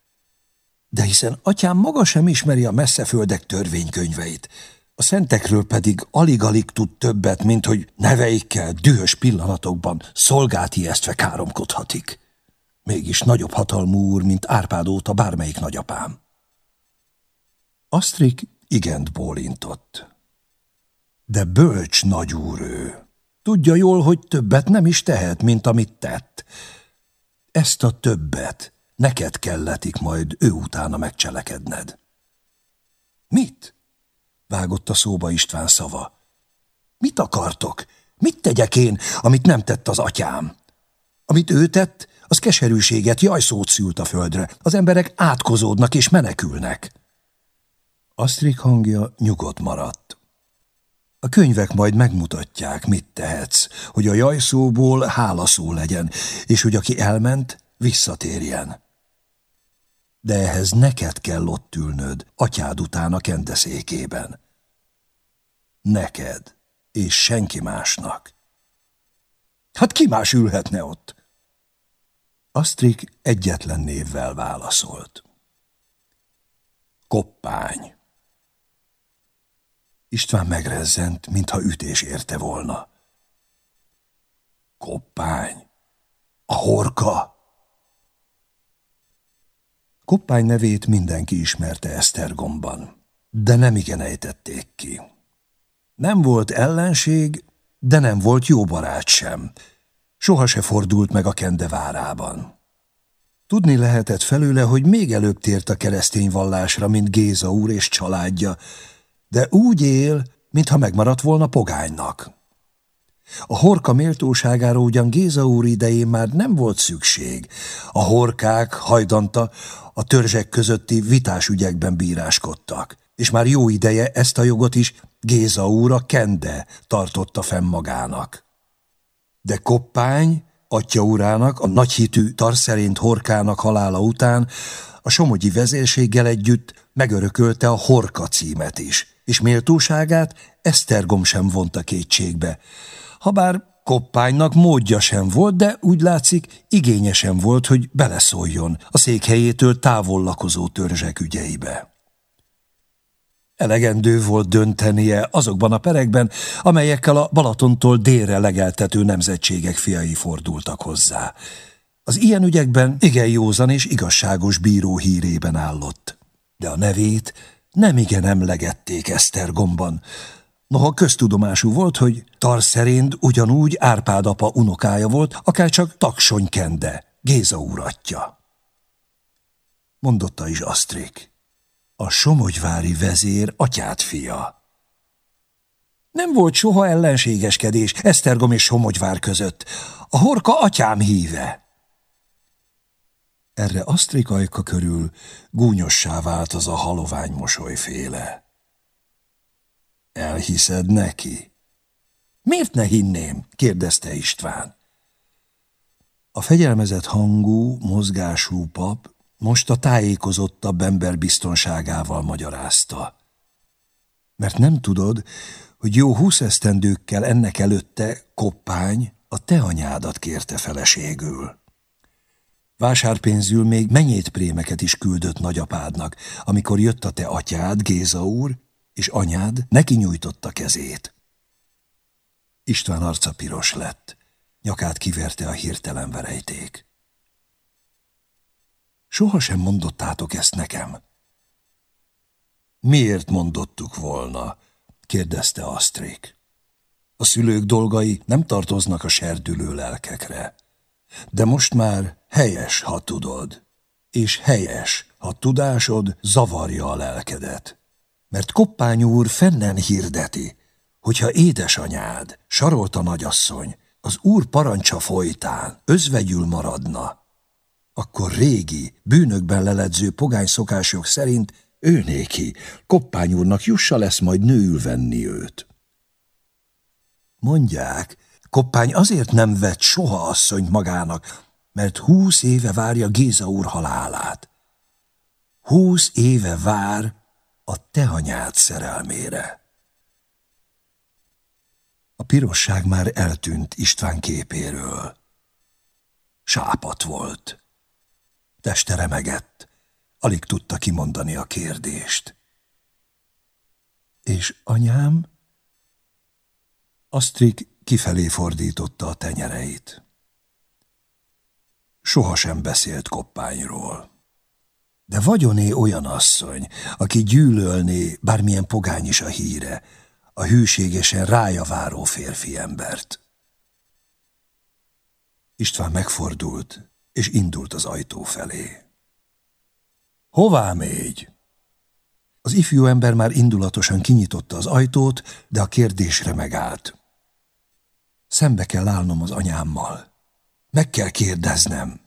De hiszen atyám maga sem ismeri a messzeföldek törvénykönyveit, a szentekről pedig alig-alig tud többet, mint hogy neveikkel dühös pillanatokban szolgált ijesztve káromkodhatik. Mégis nagyobb hatalmú úr, mint Árpád óta bármelyik nagyapám. Asztrik igent bólintott. De bölcs nagyúr ő. Tudja jól, hogy többet nem is tehet, mint amit tett. Ezt a többet neked kelletik majd ő utána megcselekedned. Mit? Vágott a szóba István szava. Mit akartok? Mit tegyek én, amit nem tett az atyám? Amit ő tett, az keserűséget, jajszót szült a földre. Az emberek átkozódnak és menekülnek. Asztrik hangja nyugodt maradt. A könyvek majd megmutatják, mit tehetsz, hogy a jajszóból hálaszó legyen, és hogy aki elment, visszatérjen. De ehhez neked kell ott ülnöd, atyád után a kendeszékében. Neked, és senki másnak. Hát ki más ülhetne ott? Asztrik egyetlen névvel válaszolt. Koppány. István megrezzent, mintha ütés érte volna. Koppány. A horka. Koppány nevét mindenki ismerte Esztergomban, de nem igen ejtették ki. Nem volt ellenség, de nem volt jó barát sem. Soha se fordult meg a kendevárában. Tudni lehetett felőle, hogy még előbb tért a keresztény vallásra, mint Géza úr és családja, de úgy él, mintha megmaradt volna pogánynak. A horka méltóságára ugyan Géza úr idején már nem volt szükség. A horkák hajdanta a törzsek közötti vitás ügyekben bíráskodtak, és már jó ideje ezt a jogot is Géza úr a kende tartotta fenn magának. De Koppány, atya urának, a nagyhitű tarszerént horkának halála után a somogyi vezérséggel együtt megörökölte a horka címet is, és méltóságát Esztergom sem vonta kétségbe, Habár koppánynak módja sem volt, de úgy látszik, igényesen volt, hogy beleszóljon a székhelyétől távol lakozó törzsek ügyeibe. Elegendő volt döntenie azokban a perekben, amelyekkel a Balatontól délre legeltető nemzetségek fiai fordultak hozzá. Az ilyen ügyekben igen józan és igazságos bíró hírében állott. De a nevét nem igen emlegették Esztergomban, Noha köztudomású volt, hogy Tarszerénd ugyanúgy Árpád apa unokája volt, akár csak Taksony Kende, Géza uratja. Mondotta is Asztrék. A somogyvári vezér atyát fia. Nem volt soha ellenségeskedés Esztergom és Somogyvár között. A horka atyám híve. Erre Asztrik ajka körül gúnyossá vált az a halovány mosolyféle. Elhiszed neki? Miért ne hinném? kérdezte István. A fegyelmezett hangú, mozgású pap most a tájékozottabb ember biztonságával magyarázta. Mert nem tudod, hogy jó húsz esztendőkkel ennek előtte koppány a te anyádat kérte feleségül. Vásárpénzül még mennyét prémeket is küldött nagyapádnak, amikor jött a te atyád, Géza úr, és anyád neki nyújtotta kezét. István arca piros lett, nyakát kiverte a hirtelen verejték. Soha sem mondottátok ezt nekem. Miért mondottuk volna? kérdezte Asztrék. A szülők dolgai nem tartoznak a serdülő lelkekre. De most már helyes, ha tudod, és helyes, ha tudásod zavarja a lelkedet mert Koppány úr fennen hirdeti, hogyha édesanyád, sarolta nagyasszony, az úr parancsa folytán özvegyül maradna, akkor régi, bűnökben leledző pogány szokások szerint ő néki, Koppány úrnak jussa lesz majd nőül venni őt. Mondják, Koppány azért nem vett soha asszonyt magának, mert húsz éve várja Géza úr halálát. Húsz éve vár, a te anyád szerelmére. A pirosság már eltűnt István képéről. Sápat volt. Teste remegett, alig tudta kimondani a kérdést. És anyám? Asztrik kifelé fordította a tenyereit. Sohasem beszélt koppányról. De vagyoné olyan asszony, aki gyűlölné, bármilyen pogány is a híre, a hűségesen rája váró férfi embert. István megfordult, és indult az ajtó felé. Hová mégy? Az ifjú ember már indulatosan kinyitotta az ajtót, de a kérdésre megállt. Szembe kell állnom az anyámmal. Meg kell kérdeznem.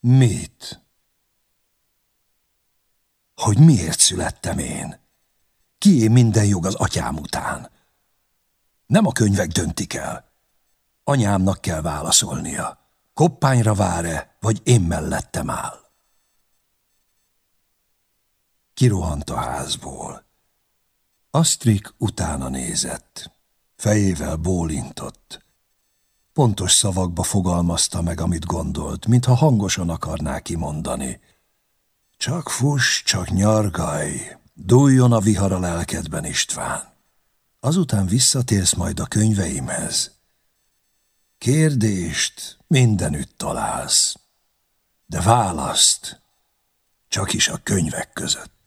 Mit? hogy miért születtem én. Kié minden jog az atyám után? Nem a könyvek döntik el. Anyámnak kell válaszolnia. Koppányra vár-e, vagy én mellettem áll? Kirohant a házból. Asztrik utána nézett. Fejével bólintott. Pontos szavakba fogalmazta meg, amit gondolt, mintha hangosan akarná kimondani. Csak fuss, csak nyargaj, dúljon a vihar a lelkedben, István. Azután visszatérsz majd a könyveimhez. Kérdést mindenütt találsz, de választ csak is a könyvek között.